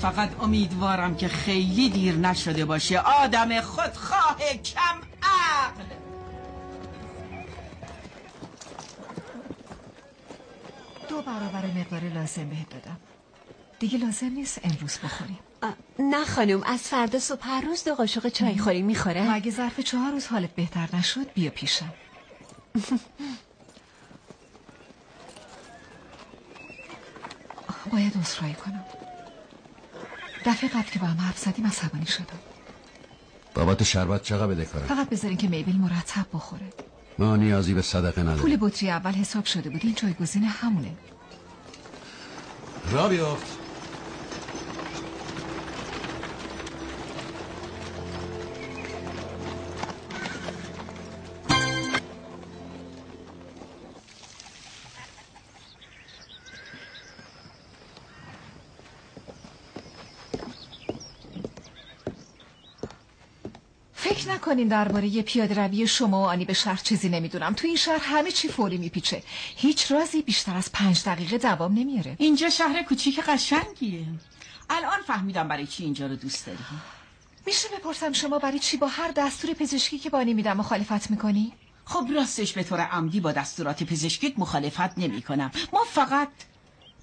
فقط امیدوارم که خیلی دیر نشده باشه. آدم خودخواه کم عقل. دو برابر مقدار لازم بهت دادم. دیگه لازم نیست امروز بخوریم نه خانم از فردا صبح هر روز دو قاشق چای خوری می‌خوره. اگه ظرف چهار روز حالت بهتر نشد؟ بیا پیشم. باید عذرخواهی کنم. دفعه قبل که با هم حرف زدیم عصبانی شدم. بابت شربت چقدر بده کاره فقط بذارین که میبل مرتب بخوره. ما نیازی به صدقه پول نداریم بطری اول حساب شده بود. این جایگزین همونه. را بیافت. فکر نکنین درباره پیاده روی شما و آنی به شهر چیزی نمی‌دونم. تو این شهر همه چی فوری میپیچه. هیچ رازی بیشتر از پنج دقیقه دوام نمیاره اینجا شهر کوچیک قشنگیه. الان فهمیدم برای چی اینجا رو دوست داری. میشه بپرسم شما برای چی با هر دستور پزشکی که بانی میدم مخالفت می‌کنی؟ خب راستش به طور عمدی با دستورات پزشکیت مخالفت نمی کنم ما فقط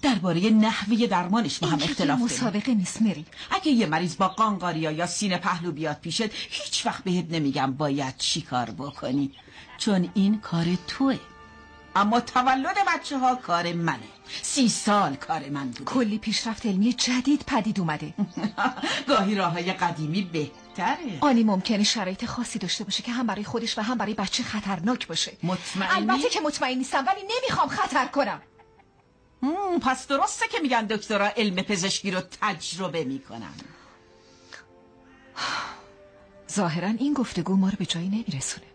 درباره نحوه درمانش با هم اختلاف داریم. مسابقه نیست مری اگه یه مریض با قانقاریا یا سینه پهلو بیاد پیشت هیچ وقت بهت نمیگم باید چی کار بکنی. چون این کار توه. اما تولد بچه ها کار منه. سی سال کار من بوده. کلی پیشرفت علمی جدید پدید اومده. گاهی راه های قدیمی بهتره. آنی ممکنه شرایط خاصی داشته باشه که هم برای خودش و هم برای بچه خطرناک باشه. مطمئنی؟ البته که مطمئن نیستم ولی نمی‌خوام خطر کنم. پس درسته که میگن دکترا علم پزشکی رو تجربه می‌کنن. ظاهرا این گفتگو ما رو به جایی نمیرسونه.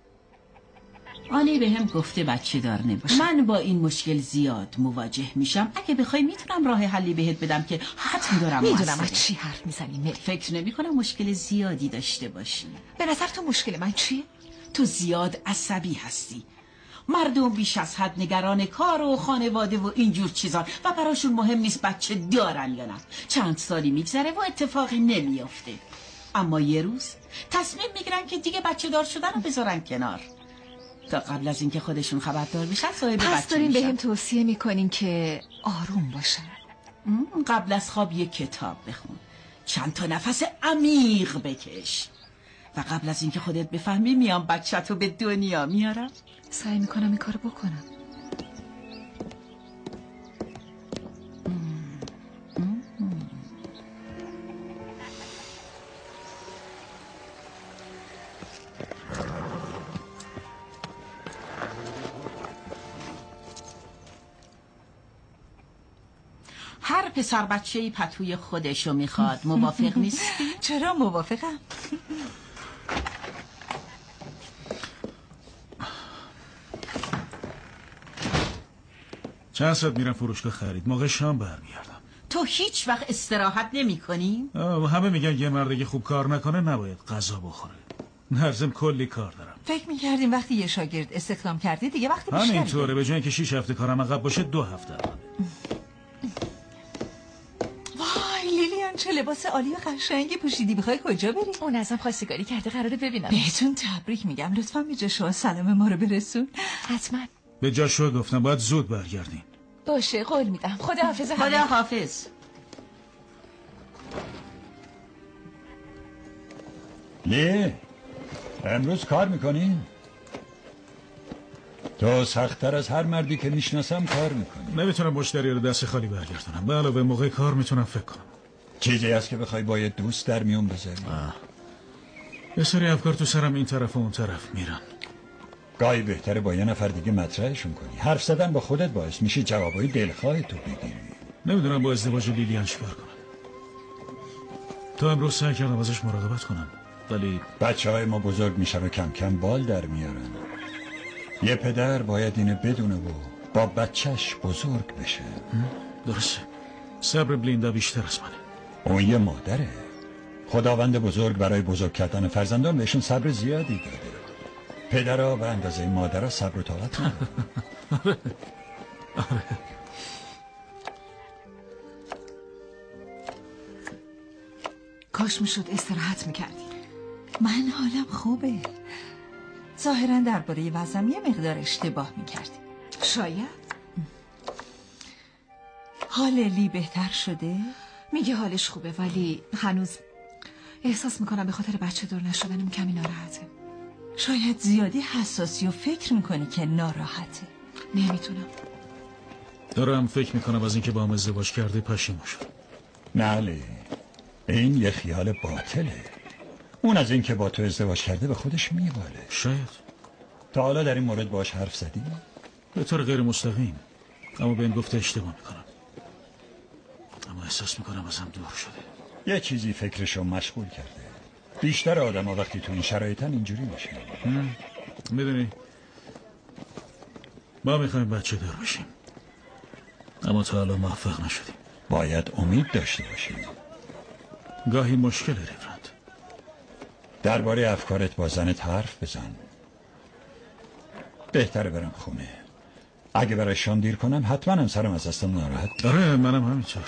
آنی به هم گفته بچه دار نباشه. من با این مشکل زیاد مواجه میشم. اگه بخوای می‌تونم راه حلی بهت بدم که حتم دارم می‌دونم. از چی حرف می‌زنی مری. فکر نمی کنم مشکل زیادی داشته باشی. به نظر تو مشکل من چیه؟ تو زیاد عصبی هستی. مردم بیش از حد نگران کار و خانواده و اینجور چیزان. و براشون مهم نیست بچه دارن یا نه. چند سالی میگذره و اتفاقی نمیافته. اما یه روز تصمیم می‌گیرن که دیگه بچه دار شدن رو بذارن کنار. تا قبل از اینکه خودشون خبردار بشن صاحب پس بچه دارین به میشن. هم توصیه می‌کنین که آروم باشن. قبل از خواب یک کتاب بخون. چند تا نفس عمیق بکش. و قبل از اینکه خودت بفهمی میام بچه تو به دنیا میارم. سعی می‌کنم این کارو بکنم. هر پسر بچه ای پتوی خودشو می‌خواد. موافق نیستی؟ چرا موافقم؟ چند ساعت میرم فروشگاه خرید. موقع شام برمیگردم. تو هیچ وقت استراحت نمی کنی؟ همه میگن یه مرد که خوب کار نکنه نباید غذا بخوره. نرزم کلی کار دارم. فکر می‌کردیم وقتی یه شاگرد استخدام کردی دیگه وقتی بیشتری. همینطوره به جای اینکه شیش هفته کارم عقب باشه دو هفته عقب وای لیلیان چه لباس عالی و قشنگی پوشیدی. می‌خوای کجا بری؟ اون ازم خواستگاری کرده قراره ببینم. بهتون تبریک میگم. لطفا به جاشوا سلام ما رو برسون. حتما. به جاشوا گفتم باید زود برگردین. باشه قول میدم. خدا حافظ. خدا حافظ لی امروز کار می‌کنی؟ تو سختتر از هر مردی که می‌شناسم کار می‌کنی. نمی‌تونم مشتری رو دست خالی برگردونم. به علاوه موقع کار می‌تونم فکر کنم. چیزی هست که بخوای با یه دوست در میون بذاری؟ یه سری افکار تو سرم این طرف و اون طرف میرن. گاهی بهتره با یه نفر دیگه مطرحشون کنی. حرف زدن با خودت باعث میشه جوابای دلخواه تو بگیری. نمی‌دونم با ازدواج لیلیان چیکار کنم. تا امروز سعی کردم ازش مراقبت کنم. ولی بچه های ما بزرگ میشن و کم کم بال در میارن. یه پدر باید اینو بدونه و با بچهش بزرگ بشه. درسته. صبر بلیندا بیشتر از منه. اون یه مادره. خداوند بزرگ برای بزرگ کردن فرزندان بهشون صبر زیادی داده. پدرها به اندازه مادرها صبر و طاقت. کاش می‌شد استراحت می‌کردی. من حالم خوبه. ظاهرا درباره وزم یه مقدار اشتباه می‌کردی. شاید. حال لی بهتر شده؟ میگه حالش خوبه ولی هنوز احساس می‌کنم به خاطر بچه دار نشدنم کمی ناراحته. شاید زیادی حساسی و فکر می‌کنی که ناراحته. نمی‌تونم. دارم فکر می‌کنم از اینکه با هم ازدواج کرده پشیمون شد. نه لی. این یه خیال باطله. اون از اینکه با تو ازدواج کرده به خودش میباله. شاید. تا حالا در این مورد باش حرف زدی؟ به طور غیر مستقیم. اما به این گفته اشتباه می‌کنم. اما احساس می‌کنم ازم دور شده. یه چیزی فکرشو مشغول کرده. بیشتر آدم ها وقتی تو این شرایطن اینجوری میشه می‌دونی ما می‌خوایم بچه دار بشیم. اما تا حالا موفق نشدیم. باید امید داشته باشیم. گاهی مشکل ریفرند درباره افکارت با زنت حرف بزن. بهتره برم خونه. اگه برای شام دیر کنم حتما هم سرم از دستم ناراحت. آره منم همینطور.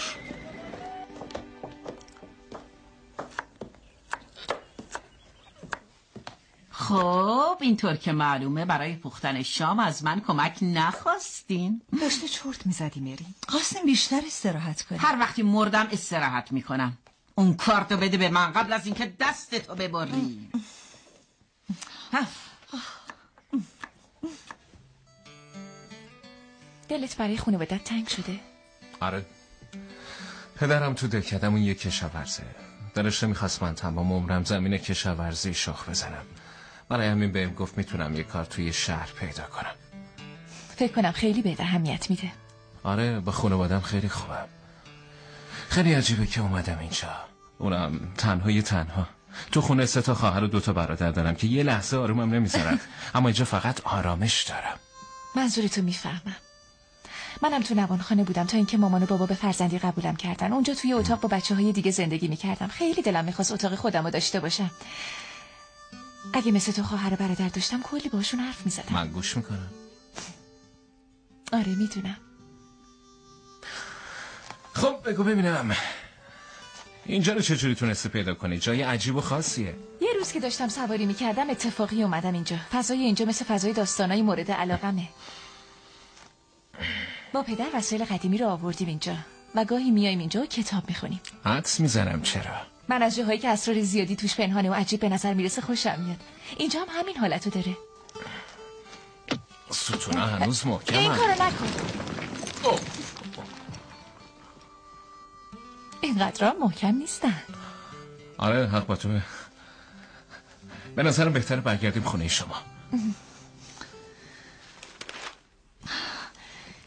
خب اینطور که معلومه برای پختن شام از من کمک نخواستین. داشته چرت می‌زدی مری. خواستیم بیشتر استراحت کنیم هر وقتی مردم استراحت می‌کنم اون کارتو بده به من قبل از اینکه دستتو ببری. دلت برای خانوادت تنگ شده؟ آره. پدرم تو دکتمون یه کشاورزه. دلش نمی‌خواست من تمام عمرم زمین کشاورزی شاخ بزنم. برای همین بهم گفت می‌تونم یه کار توی شهر پیدا کنم. فکر کنم خیلی بهت اهمیت میده. آره با خانوادم خیلی خوبم. خیلی عجیبه که اومدم اینجا. اونم تنهای تنها. تو خونه سه تا خواهر و دو تا برادر دارم که یه لحظه آرومم نمی‌ذارن. اما اینجا فقط آرامش دارم. منظورتو می‌فهمم. منم تو نوانخانه بودم تا اینکه مامان و بابا به فرزندی قبولم کردن. اونجا توی اتاق با بچه های دیگه زندگی می‌کردم. خیلی دلم می‌خواست اتاق خودم رو داشته باشم. اگه مثل تو خواهر برادر داشتم کلی باشون حرف می‌زدم. من گوش می‌کنم. آره می‌دونم. خب بگو ببینم. اینجا رو چجوری تونستی پیدا کنی؟ جای عجیب و خاصیه. یه روز که داشتم سواری می‌کردم اتفاقی اومدم اینجا. فضای اینجا مثل فضای داستانای مورد علاقمه. با پدر وسایل قدیمی رو آوردیم اینجا و گاهی میایم اینجا و کتاب می‌خونیم. حدس می‌زنم چرا؟ من از جاهایی که اسرار زیادی توش پنهانه و عجیب به نظر می‌رسه خوشم میاد. اینجا هم همین حالتو داره. ستونه هنوز محکم این کارو نکن. اینقدر هم محکم نیستن. آره حق با تو به نظرم بهتره برگردیم خونه شما.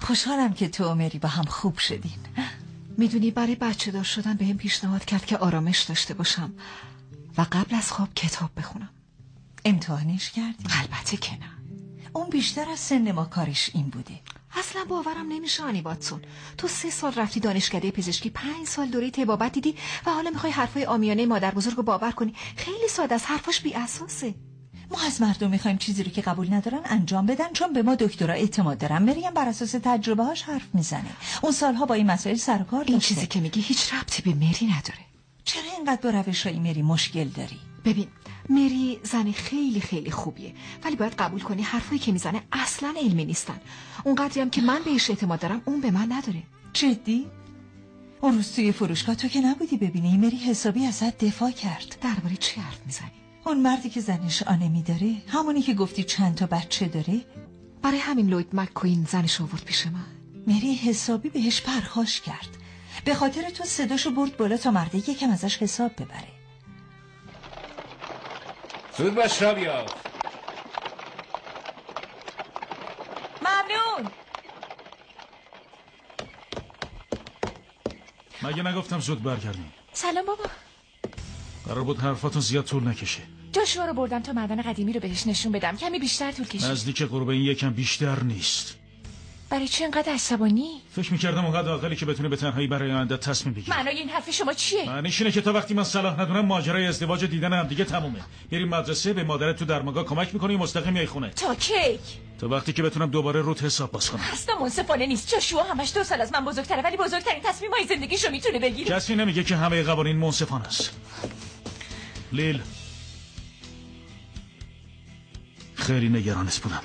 خوشحالم که تو و مری با هم خوب شدین. می‌دونی برای بچه دار شدن به هم پیشنهاد کرد که آرامش داشته باشم و قبل از خواب کتاب بخونم. امتحانش کردی؟ البته که نه. اون بیشتر از سن ما کارش این بوده. اصلا باورم نمیشه آنی واتسون. تو سه سال رفتی دانشکده پزشکی پنج سال دوره تبابت دیدی و حالا می‌خوای حرفای آمیانه مادر بزرگ رو باور کنی. خیلی ساده از حرفاش بی اساسه ما از مردم می‌خوایم چیزی رو که قبول ندارن انجام بدن چون به ما دکترا اعتماد دارن. مریم بر اساس تجربه هاش حرف می‌زنه. اون سالها با این مسائل سر و کار این. چیزی که میگی هیچ ربطی به مری نداره. چرا اینقدر با روش های مری مشکل داری؟ ببین مری زن خیلی خیلی خوبیه ولی باید قبول کنی حرفایی که می‌زنه اصلا علمی نیستن. اونقدری هم که من بهش اعتماد دارم اون به من نداره. جدی؟ اون روز توی فروشگاه تو که نبودی ببینی مری حسابی ازت دفاع کرد. درباره چی حرف می‌زنی؟ اون مردی که زنش آنمی داره همونی که گفتی چند تا بچه داره؟ برای همین لوید مککوین زنش آورد پیش من. مری حسابی بهش پرخاش کرد. به خاطر تو صداشو برد بالا تا مرده یکم ازش حساب ببره. زود باش رابیا ممنون! مگه نگفتم زود برگردیم سلام بابا. قرار بود حرفاتون زیاد طول نکشه. جاشوا رو بردم تا معدن قدیمی رو بهش نشون بدم. کمی بیشتر طول کشید. نزدیک غروب این یکم بیشتر نیست. برای چی اینقدر عصبانی؟ فکر می‌کردم اونقدر عاقلی که بتونه به تنهایی برای آینده تصمیم بگیره. معنای این حرف شما چیه؟ معنیش اینه که تا وقتی من صلاح ندونم ماجرای ازدواج دیدن هم دیگه تمومه. بریم مدرسه به مادرت تو درمانگاه کمک می‌کنی مستقیم میای خونه. تا کی تا وقتی که بتونم دوباره روت حساب باز کنم. اصلا منصفانه نیست. جاشوا همش دو سال از من بزرگتره ولی بزرگترین تصمیم های زندگیشو می‌تونه بگیره. کسی نمیگه که همه قوانین منصفانه است. لیل. خیلی نگرانت بودم.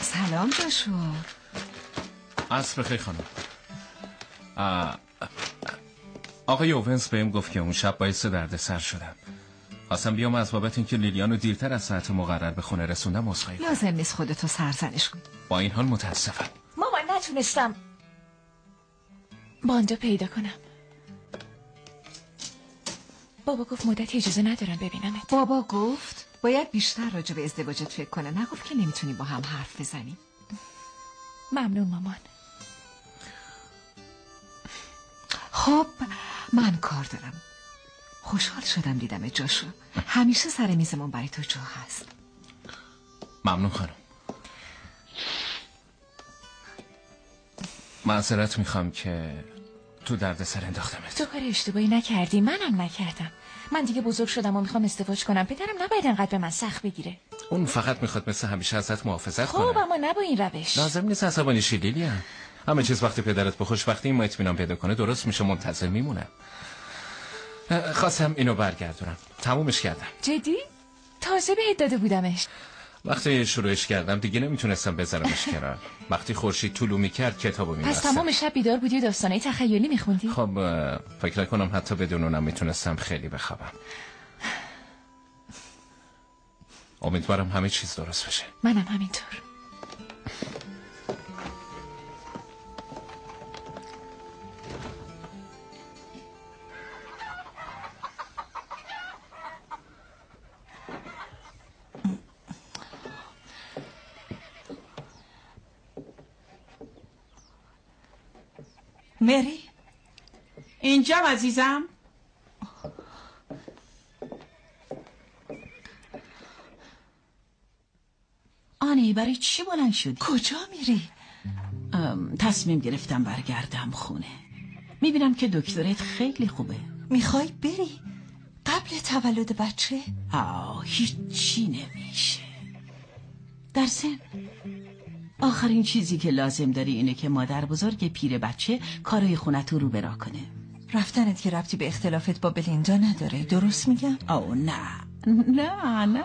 سلام جاشوا. عصر بخیر خانم. آقای اوونس بهم گفت که اون شب باعث درد سر شدم. خواستم بیام از بابت اینکه لیلیانو دیرتر از ساعت مقرر به خونه رسوندم عذرخواهی کنم. لازم نیست خودتو سرزنش کن با این حال متاسفم. مامان نتونستم. باندو پیدا کنم. بابا گفت مدت اجازه ندارم ببینمت بابا گفت باید بیشتر راجع به ازدواجت فکر کنه. نگفت که نمی‌تونی با هم حرف بزنی. ممنون مامان. خب من کار دارم. خوشحال شدم دیدم جاشو. همیشه سر میزمون برای تو جا هست. ممنون خانم. معذرت می‌خوام که تو درد سر انداختمت. تو کار اشتباهی نکردی. منم نکردم. من دیگه بزرگ شدم و می‌خوام ازدواج کنم. پدرم نباید انقدر به من سخت بگیره. اون فقط می‌خواد مثل همیشه ازت محافظت خب کنه. اما نه با این روش. لازم نیست عصبانی شی لیلیا همه چیز وقتی پدرت به خوشبختی ما اطمینان پیدا کنه درست میشه منتظر میمونم خواستم اینو برگردونم. تمومش کردم. جدی؟ تازه بهت داده بودمش. وقتی شروعش کردم دیگه نمی‌تونستم بذارمش کنار. وقتی خورشید طولو می‌کرد کتابو پس میبستم. تمام شب بیدار بودی و داستانه تخیلی میخوندی؟ خب فکر کنم حتی بدون اونم می‌تونستم خیلی بخوابم. امیدوارم همه چیز درست بشه. منم همینطور. مری اینجا عزیزم آنی برای چی بلند شدی؟ کجا میری؟ تصمیم گرفتم برگردم خونه می‌بینم که دکترت خیلی خوبه می‌خوای بری؟ قبل تولد بچه؟ آه هیچی نمیشه در سن آخرین چیزی که لازم داری اینه که مادر بزرگ پیر بچه کارای خونتو رو برا کنه. رفتنت که ربطی به اختلافت با بلیندا نداره. درست میگم؟ او نه. نه نه.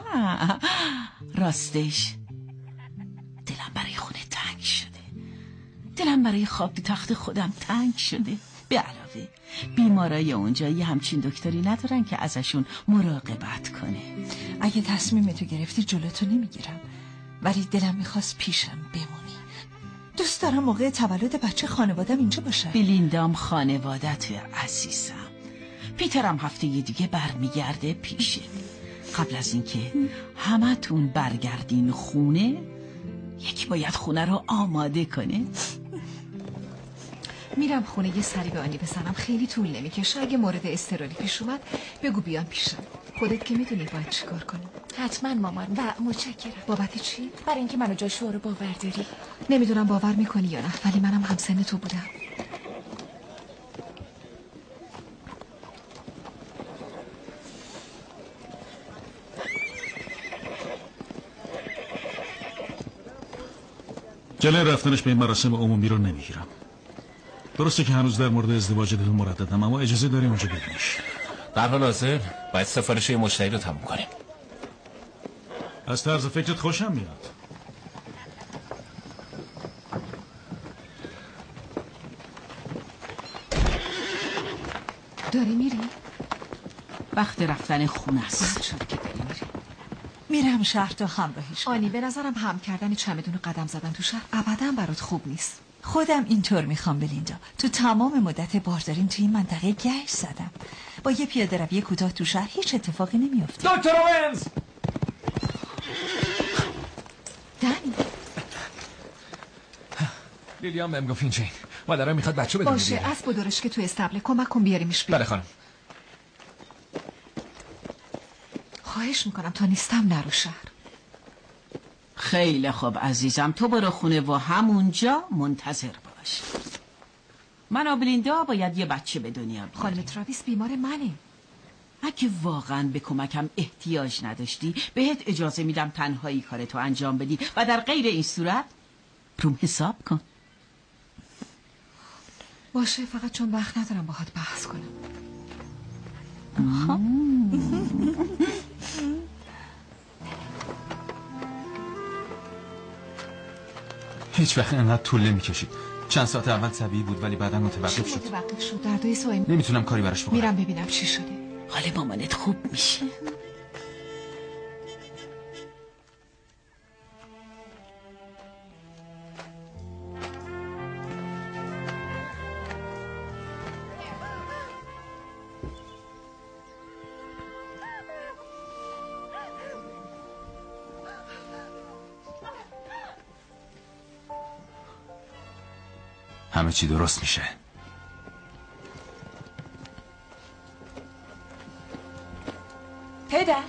راستش. دلم برای خونه تنگ شده. دلم برای خواب تخت خودم تنگ شده. به علاوه بیمارای اونجا یه همچین دکتری ندارن که ازشون مراقبت کنه. اگه تصمیم تو گرفتی جلوتو نمی‌گیرم. ولی دلم می‌خواست پیشم بمونی. دوست دارم موقع تولد بچه خانوادم اینجا باشه. بلیندام خانوادت عزیزم. پیترم هفته دیگه برمیگرده پیشه. قبل از اینکه همتون برگردین خونه یکی باید خونه رو آماده کنه. میرم خونه یه سری به آنی بزنم. خیلی طول نمی‌کشه. اگه مورد استرالی پیش اومد بگو بیان پیشم. خودت که می‌دونی باید چیکار کنی حتما مامان. و متشکرم. بابت چی؟ برای اینکه منو جاشوا رو باور داری. نمی‌دونم باور می‌کنی یا نه ولی منم همسن تو بودم. جلوی رفتنش به این مراسم عمومی رو نمی‌گیرم. درسته که هنوز در مورد ازدواج ازدواجتون مرددم اما اجازه داریم اونجا ببینیش. در حال حاضر باید سفارش مشتری رو تموم کنیم. از طرز فکرت خوشم میاد. داری میری؟ وقت رفتن خونه است. شد که داری میری. میرم شهر تا همراهیش آنی به نظرم هم کردن چمدون قدم زدن تو شهر ابدا برات خوب نیست. خودم اینطور می‌خوام بلیندا تو تمام مدت بارداریم توی این منطقه گشت زدم. با یه پیاده روی کوتاه تو شهر هیچ اتفاقی نمیافته. دکتر اوونز دنی. لیلیان بهم گفت این چین. مادرم می‌خواد بچه بدونه باشه. اسب و که تو استبله کمک کن بیاریمش بیرون بله خانم. خواهش می‌کنم تا نیستم نرو شهر. خیلی خوب عزیزم. تو برو خونه و همونجا منتظر باش. من و بلیندا باید یه بچه به دنیا بیاریم. خانم تراویس بیمار منه. اگه واقعا به کمکم احتیاج نداشتی بهت اجازه میدم تنهایی کارتو انجام بدی و در غیر این صورت روم حساب کن. باشه فقط چون وقت ندارم باهات بحث کنم. هیچ وقت انقدر طول نمی‌کشید. چند ساعت اول طبیعی بود ولی بعدا متوقف شد. متوقف شد؟ دردای سویم نمی‌تونم کاری براش بکنم. میرم ببینم چی شده. حال مامانت خوب میشه. همه چی درست میشه. پدر.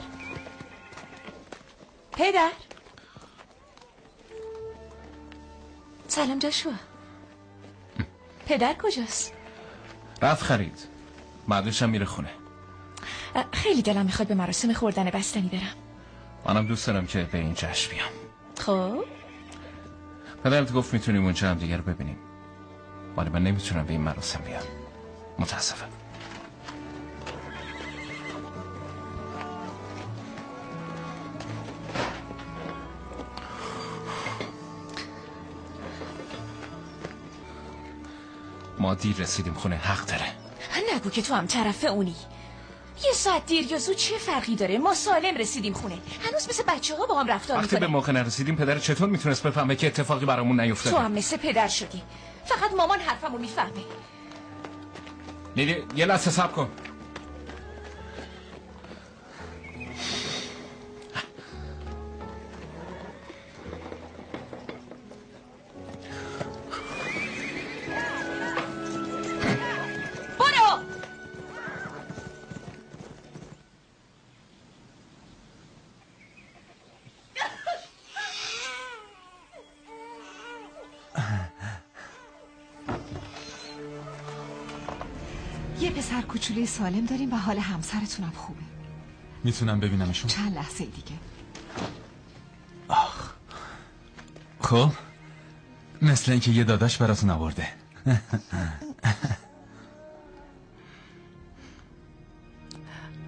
پدر. سلام جاشوا. پدر کجاست؟ رفت خرید. بعدش هم میره خونه. خیلی دلم می‌خواد به مراسم خوردن بستنی برم. منم دوست دارم که به این جشن بیام. خب؟ پدرت گفت می‌تونیم اونجا هم دیگر ببینیم. ولی من نمی‌تونم به این مراسم بیام. متاسفم. ما دیر رسیدیم خونه حق داره. نگو که تو هم طرف اونی. یه ساعت دیر یا زود چه فرقی داره؟ ما سالم رسیدیم خونه. هنوز مثل بچه ها با هم رفتار وقتی به موقع نرسیدیم پدر چطور می‌تونست بفهمه که اتفاقی برامون تو نیفتاده هم مثل پدر شدی. مامان حرفمو می‌فهمه. لیلی یه لحظه سب کن. پسر کوچولوی سالم داریم و حال همسرتونم خوبه. می‌تونم ببینمشون؟ چند لحظه دیگه. خب مثل اینکه یه داداش براتون آورده.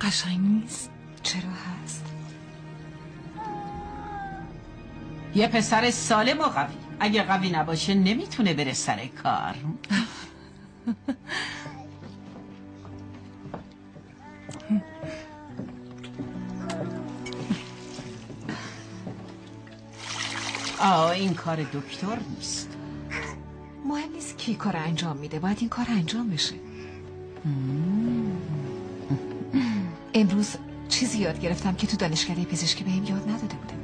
قشنگ نیست؟ چرا هست؟ یه پسر سالم و قوی. اگه قوی نباشه نمی‌تونه بره سر کار. کار دکتر نیست. مهم نیست کی کار انجام میده باید این کار انجام بشه. امروز چیزی یاد گرفتم که تو دانشکده پزشکی بهم یاد نداده بودم.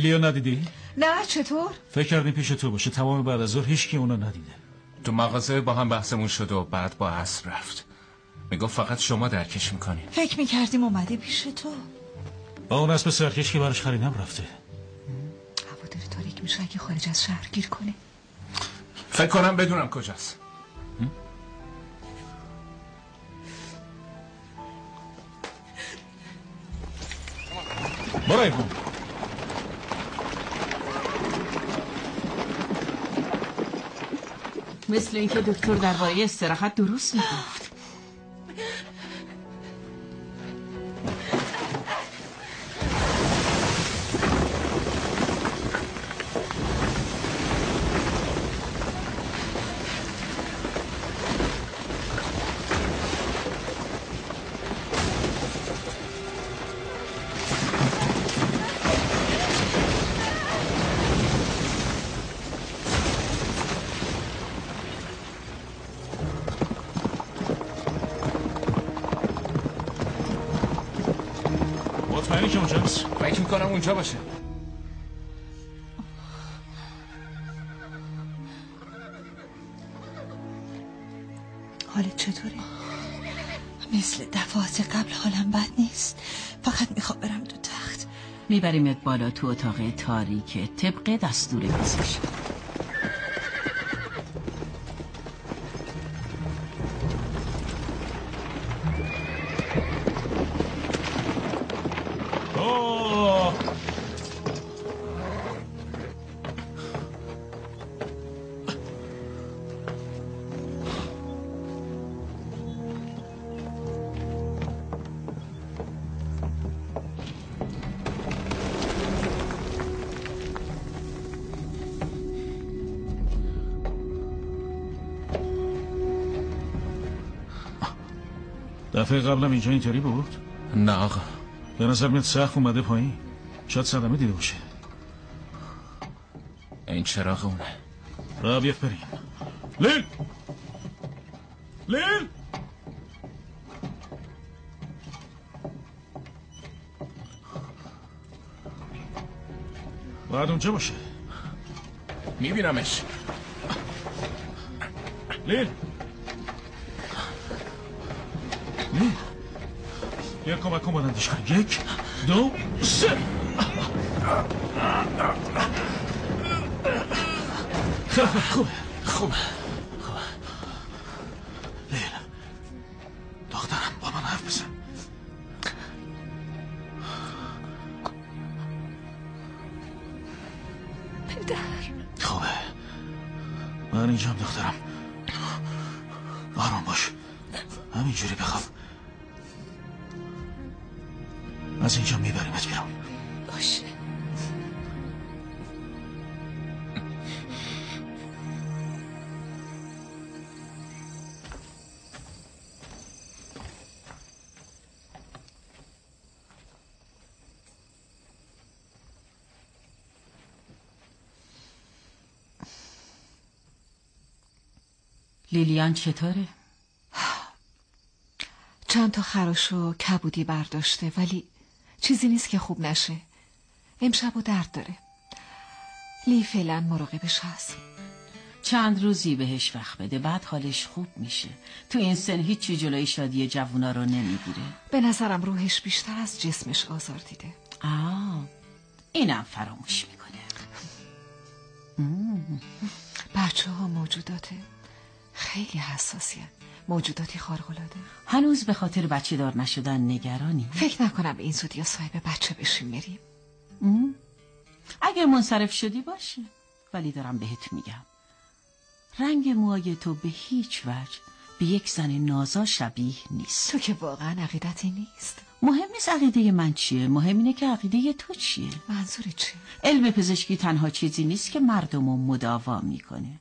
لیلیو ندیدی؟ نه چطور؟ فکر کردیم پیش تو باشه. تمام بعد از ظهر هیچ کی اونو ندیده. تو مغازه با هم بحثمون شد و بعد با عصر رفت. می‌گفت فقط شما درکش می‌کنین فکر می‌کردیم اومده پیش تو. با اون اسب سرکش که براش خریدم رفته. هوا داره تاریک میشه. اگه خارج از شهر گیر کنه فکر کنم بدونم کجاست. برای بون مثل اینکه دکتر درباره استراحت درست می‌گفت فکر می‌کنم اونجا باشه. حالت چطوره؟ مثل دفعات قبل حالم بد نیست. فقط می‌خوام برم تو تخت. میبریمت بالا تو اتاق تاریک. طبق دستور پزشک دفعه قبلم اینجا اینطوری بود؟ نه آقا. به نظر میاد سقف اومده پایین. شاید صدمه دیده باشه. این چراغ اونه. را بیاد بریم. لیل! لیل! باید اونجا باشه. میبینمش. لیل! بیا کمک کن بلندش کن. یک دو سه. خوبه خوبه. لیلیان چطوره؟ چند تا خراش و کبودی برداشته ولی چیزی نیست که خوب نشه. امشب و درد داره. لی فعلا مراقبش هست. چند روزی بهش وقت بده بعد حالش خوب میشه. تو این سن هیچی جلوی شادی جوونا رو نمی‌گیره. به نظرم روحش بیشتر از جسمش آزار دیده. آه اینم فراموش می‌کنه. بچه ها موجودات خیلی حساسیه. موجوداتی خارق‌العاده. هنوز به خاطر بچه دار نشدن نگرانی؟ فکر نکنم این زودی صاحب بچه بشیم بریم؟ اگه منصرف شدی باشه. ولی دارم بهت میگم. رنگ موهای تو به هیچ وجه به یک زن نازا شبیه نیست. تو که واقعا عقیدتی نیست. مهم نیست عقیده من چیه. مهم اینه که عقیده تو چیه. منظور چی؟ علم پزشکی تنها چیزی نیست که مردم رو مداوا می‌کنه.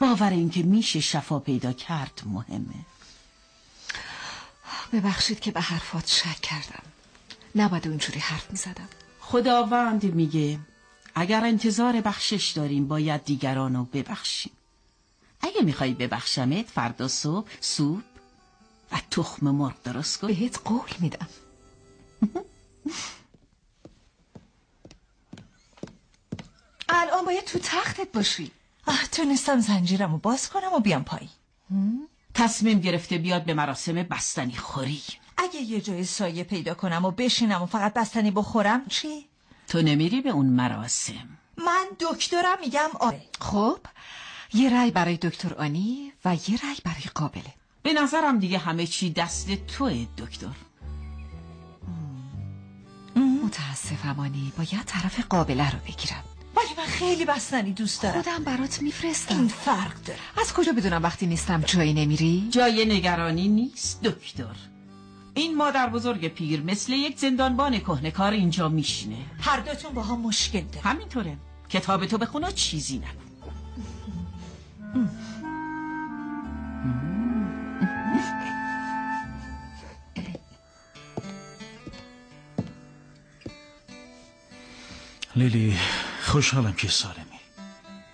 باور اینکه میشه شفا پیدا کرد مهمه. ببخشید که به حرفات شک کردم. نباید اونجوری حرف می‌زدم. خداوند میگه اگر انتظار بخشش داریم باید دیگران رو ببخشیم. اگه می‌خوای ببخشمت فردا صبح سوپ و تخم مرغ درست کن. بهت قول میدم. الان باید تو تختت باشی. تونستم زنجیرم رو باز کنم و بیام پایین. تصمیم گرفته بیاد به مراسم بستنی خوری. اگه یه جای سایه پیدا کنم و بشینم و فقط بستنی بخورم چی؟ تو نمیری به اون مراسم. من دکترم میگم آره خب یه رأی برای دکتر آنی و یه رأی برای قابله. به نظرم دیگه همه چی دست توه دکتر. متاسفم آنی باید طرف قابله رو بگیرم. ولی من خیلی بستنی دوست دارم. خودم برات میفرستم. این فرق داره. از کجا بدونم وقتی نیستم جایی نمیری؟ جای نگرانی نیست دکتر. این مادر بزرگ پیر مثل یک زندانبان کهنکار اینجا میشینه. هر دوتون با هم مشکل داره همینطوره. کتاب تو بخونا چیزی نکن لیلی خوشحالم که سالمی.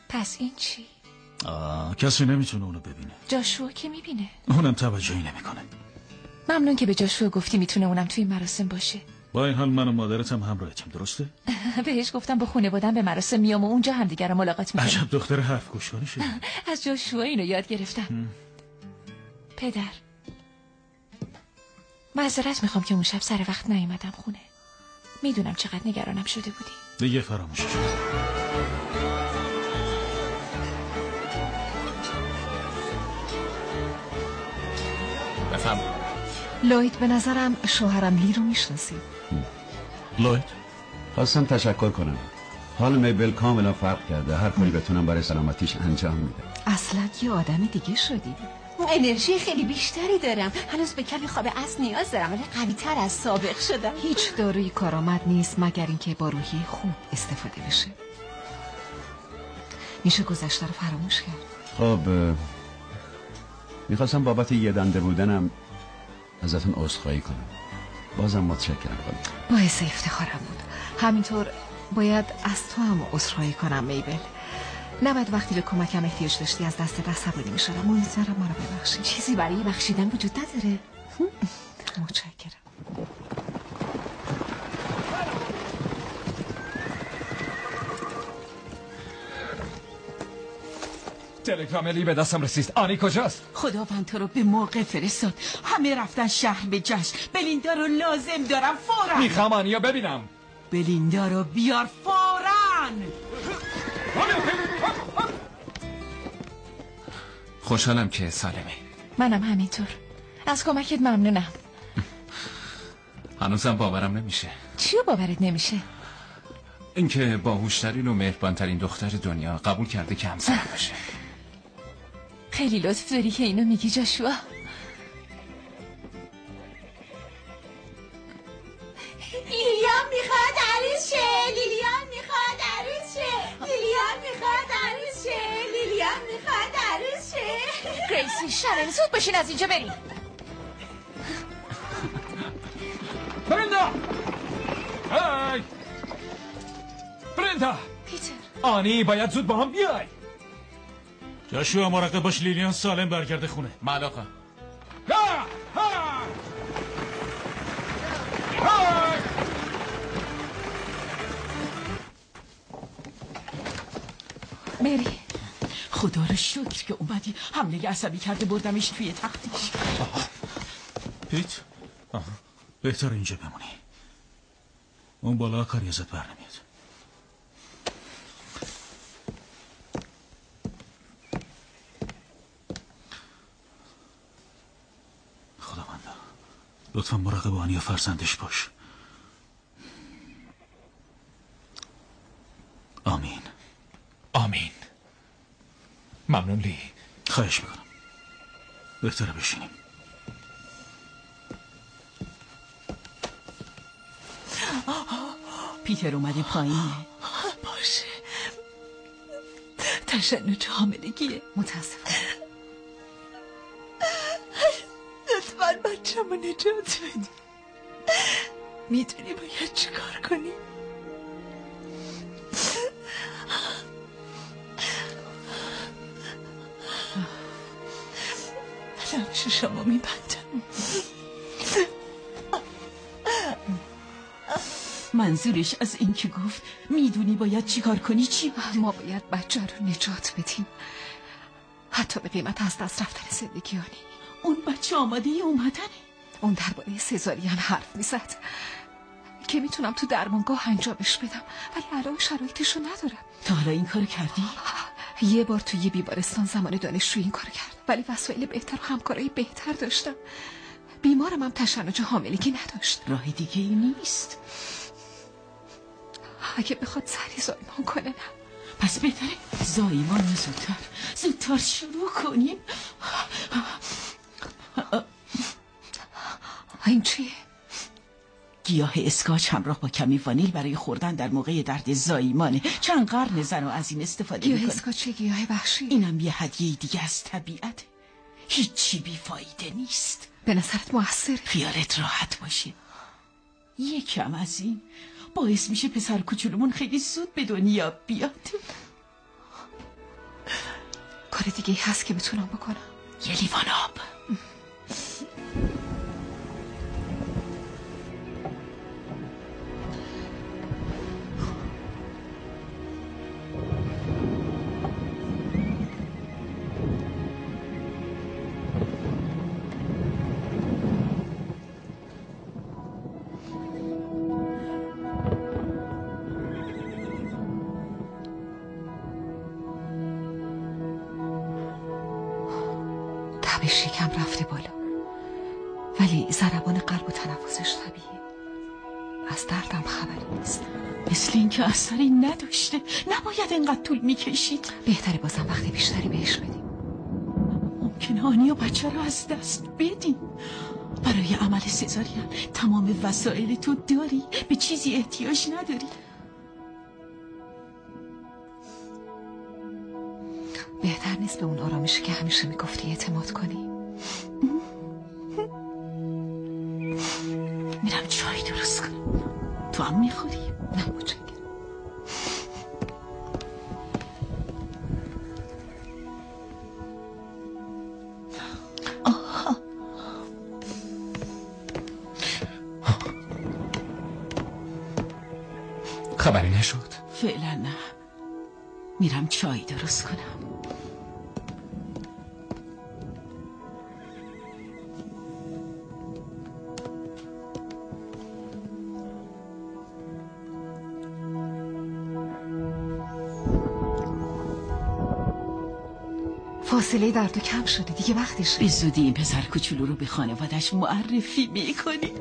پس این چی؟ آه، کسی نمی‌تونه اونو ببینه. جاشوا که می‌بینه؟ اونم توجهی نمی‌کنه. ممنون که به جاشوا گفتی می‌تونه اونم توی مراسم باشه. با این حال من و مادرتم همراهتیم درسته؟ بهش گفتم با خانوادم به مراسم میام و اونجا همدیگر رو ملاقات می‌کنیم. عجب دختر حرف گوش کنی شدی از جاشوا اینو یاد گرفتم. پدر معذرت می‌خوام که اون شب سر وقت نیومدم خونه. می‌دونم چقدر نگرانم شده بودی. دیگه فراموشش بفهم لوید به نظرم شوهرم لی رو می‌شناسی. لوید؟ خواستم تشکر کنم. حال میبل کاملا فرق کرده. هر کاری بتونم برای سلامتیش انجام میده اصلا یه آدم دیگه شدی. انرژی خیلی بیشتری دارم. هنوز به کمی خواب اصل نیاز دارم ولی قوی تر از سابق شدم. هیچ دارویی کارآمد نیست مگر اینکه با روحیه خوب استفاده بشه. میشه گذشته رو فراموش کرد. خب می‌خواستم بابت یه دنده بودنم ازتون عذرخواهی کنم. بازم متشکرم. خانم باعث افتخارم بود. همینطور باید از تو هم عذرخواهی کنم میبل نباید وقتی به کمکم احتیاج داشتی از دست عصبانی می‌شدم. امیدوارم ما رو ببخشی چیزی برای بخشیدن وجود نداره. متشکرم. تلگرام به دستم رسید. آنی کجاست؟ خداوند تو رو به موقع فرستاد. همه رفتن شهر به جشن. بلیندا رو لازم دارم فورا. می‌خوام آنیو ببینم. بلیندا رو بیار فورا. خوشحالم که سالمی. منم همینطور. از کمکت ممنونم. هنوزم باورم نمیشه. چیو باورت نمیشه؟ اینکه باهوشترین و مهربانترین دختر دنیا قبول کرده که همسرم بشه خیلی لطف داری که اینو میگی جاشوا. لیلیان می‌خواد عروس شه لیلیان می‌خواد گریسی شرن زود باشین از اینجا بریم. برندا! هی برندا! پیتر. آنی باید زود با هم بیای. جاشوا مراقب باش لیلیان سالم برگرده خونه. ملاقه! های! مری. خدا رو شکر که اومدی. حمله عصبی کرده بردمش توی تختش. پیت. بهتر اینجا بمونی. اون بالا کاری ازت بر نمیاد خداوندا لطفا مراقب آنی و فرزندش باش. آمین. آمین. ممنون لی. خواهش می‌کنم. بهتره بشینیم. پیتر اومده پایینه. باشه. تشنج حاملگیه. متاسفم. لطفا بچه نجات بدی می‌دونی باید چی کار کنی الان شما میبندم منظورش از این که گفت می‌دونی باید چیکار کنی چی؟ ما باید بچه رو نجات بدیم حتی به قیمت از دست رفتن زندگیانی اون بچه آماده اومدنه اون درباره سزاریان حرف می‌زد که می‌تونم تو درمانگاه انجامش بدم ولی الان شرایطشو ندارم تا حالا این کار کردی؟ یه بار توی یه بیمارستان زمان دانشجو این کار کرد. ولی وسایل بهتر و همکارای بهتر داشتم. بیمارم هم تشنج حاملگی نداشت. راه دیگه ای نیست. اگه بخواد سری زایمان کنه نه. پس بهتره زایمان زودتر زودتر شروع کنیم. این چیه؟ گیاه اسکاچ همراه با کمی وانیل برای خوردن در موقع درد زایمانه. چند قرن زن و از این استفاده گیاه می‌کنه اسکاچ گیاه وحشی اینم یه هدیه دیگه از طبیعت. هیچی بیفایده نیست. به نظرت موثر خیالت راحت باشه. یکم از این. باعث میشه پسر کوچولومون خیلی زود به دنیا بیاد. کار دیگه هست که بتونم بکنم. یه لیوان آب. اثری نداشته. نباید اینقدر طول می‌کشید. بهتره بازم وقت بیشتری بهش بدیم ممکنه آنی و بچه رو از دست بدیم برای عمل سزارین تمام وسایل تو داری. به چیزی احتیاج نداری. بهتر نیست به اون آرامشی که همیشه می‌گفتی اعتماد کنی. میرم چای درست کنم. تو هم می‌خوری؟ میرم چای درست کنم. فاصله درد و کم شده. دیگه وقتشه. به زودی این پسر کوچولو رو به خانوادش معرفی می‌کنی.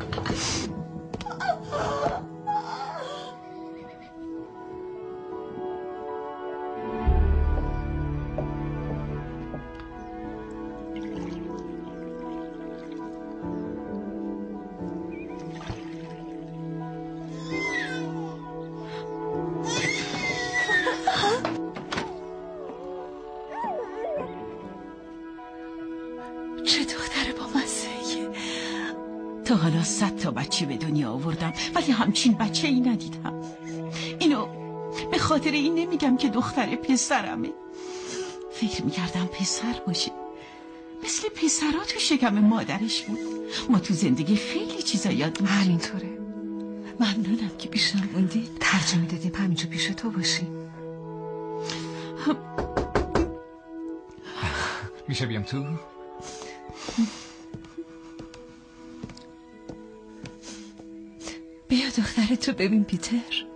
صد تا بچه به دنیا آوردم ولی همچین بچه ای ندیدم. اینو به خاطر این نمیگم که دختر پسرمه. فکر می‌کردم پسر باشه. مثل پسرا تو شکم مادرش بود. ما تو زندگی خیلی چیزا یاد می‌گیریم. همینطوره. ممنونم که پیشم موندی. ترجیح می‌دادیم همینجا پیش تو باشیم میشه بیام تو؟ دخترتو ببین پیتر.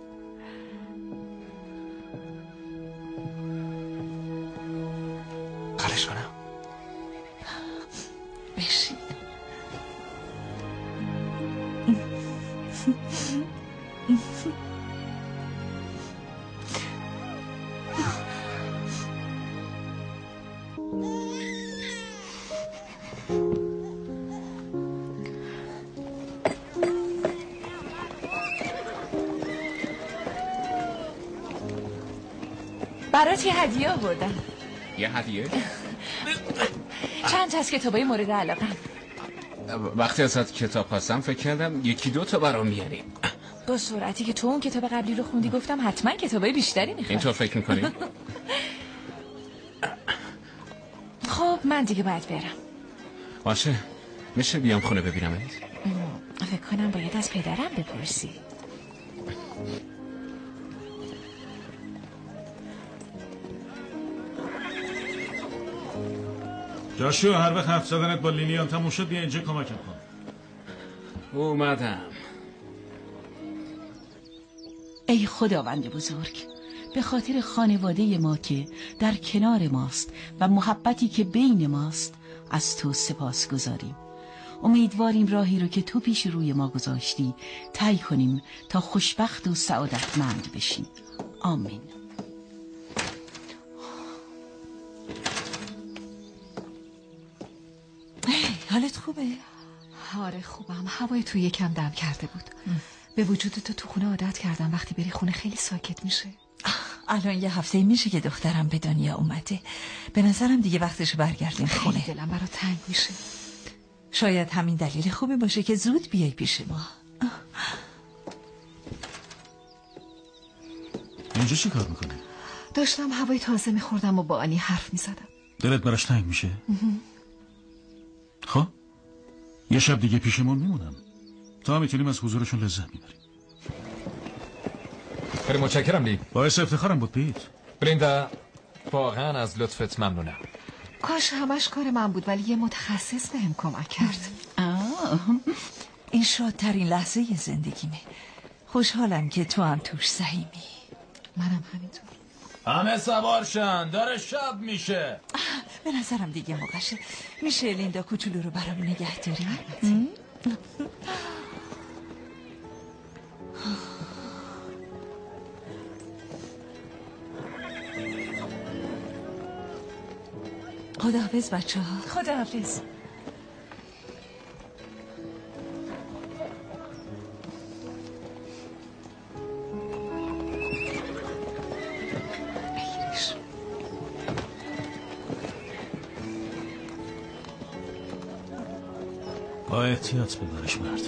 هدیه آوردم. یه هدیه؟ چند تا از کتابای مورد علاقه وقتی ازت کتاب خواستم فکر کردم یکی دو تا برام میاری. با سرعتی که تو اون کتاب قبلی رو خوندی گفتم حتما کتابای بیشتری می‌خواد اینطور فکر می‌کنی؟ خب من دیگه باید برم. باشه. میشه بیام خونه ببینم فکر کنم باید از پدرم بپرسی. جاشو هر وقت حرف زدنت با لیلیان تموم شد بیا اینجا کمکم کن. اومدم. ای خداوند بزرگ به خاطر خانواده ما که در کنار ماست و محبتی که بین ماست از تو سپاس گذاریم. امیدواریم راهی رو که تو پیش روی ما گذاشتی طی کنیم تا خوشبخت و سعادتمند بشیم. آمین. حالت خوبه؟ آره خوبم. هوای تو یکم دم کرده بود. به وجود تو تو خونه عادت کردم وقتی بری خونه خیلی ساکت میشه. الان یه هفته میشه که دخترم به دنیا اومده. به نظرم دیگه وقتش برگردیم خونه. خیلی دلم برا تنگ میشه. شاید همین دلیل خوبی باشه که زود بیای پیش ما. اینجا چی کار می‌کنی؟ داشتم هوای تازه میخوردم و با آنی حرف می‌زدم. دلت براش تنگ میشه؟ خب؟ یه شب دیگه پیشمون میمونم. تا می‌تونیم از حضورشون لذت می‌بریم خیلی متشکرم لی. باعث افتخارم بود پیت. بریندا واقعا از لطفت ممنونم. کاش همش کار من بود ولی یه متخصص بهم کمک کرد. آه. این شادترین لحظه زندگیمه. خوشحالم که تو هم توش سهیمی منم همینطور. همه سوارشن داره شب میشه. به نظرم دیگه موقعشه. میشه لیندا کوچولو رو برام نگه داری؟ خداحافظ بچه ها خداحافظ. با احتیاط ببرش مرد.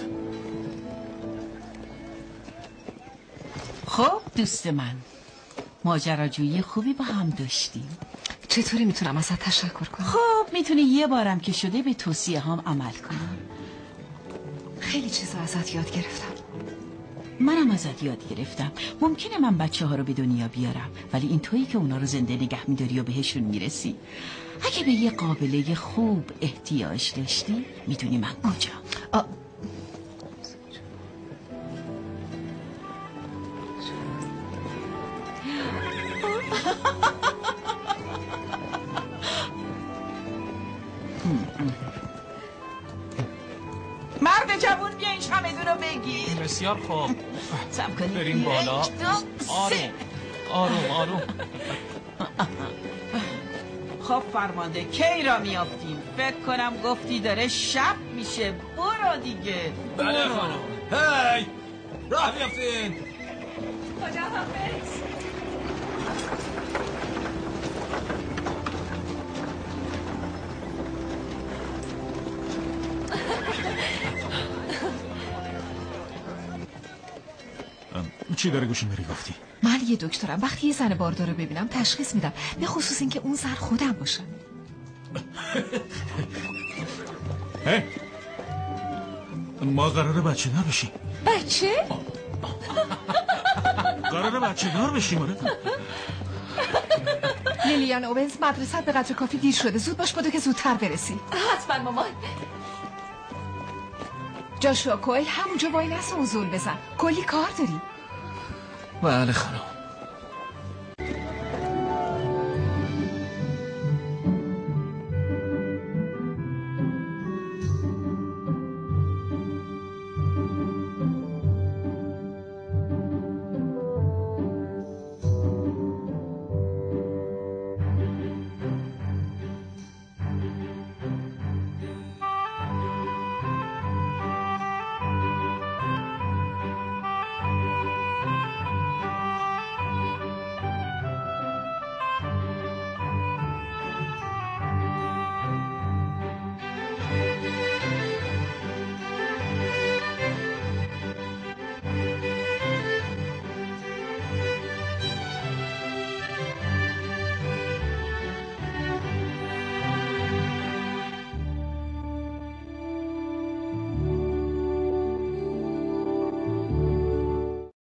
خب دوست من ماجراجویی خوبی با هم داشتیم. چطوری می‌تونم ازت تشکر کنم؟ خب می‌تونی یه بارم که شده به توصیه هم عمل کنم. خیلی چیزا ازت یاد گرفتم. منم ازت یاد گرفتم. ممکنه من بچه ها رو به دنیا بیارم ولی این تویی که اونا رو زنده نگه میداری و بهشون می‌رسی. اگه به یه قابله خوب احتیاج داشتی می‌دونی من کجا. آ... مرد جوون بیا این چمدون رو بگیر. بسیار خوب. سب کنید بریم بالا. آروم. آروم آروم. خب فرمانده کی را میافتیم فکر کنم گفتی داره شب میشه. برو دیگه. بله. خانم. هی راه بیافتین ام، چی داره گوشیم بری گفتی؟ من یه دکترم. وقتی یه زن باردار رو ببینم تشخیص میدم. به خصوص اینکه اون زن خودم باشم هی ما قراره بچه دار بشیم. بچه؟ قراره بچه دار بشیم آره. لیلیان اوونز مدرسه به قدر کافی دیر شده. زود باش بدو که زودتر برسی. حتما مامان. جاشوا کویل همونجا وای نسه و زول بزن. کلی کار داری. بله خانم.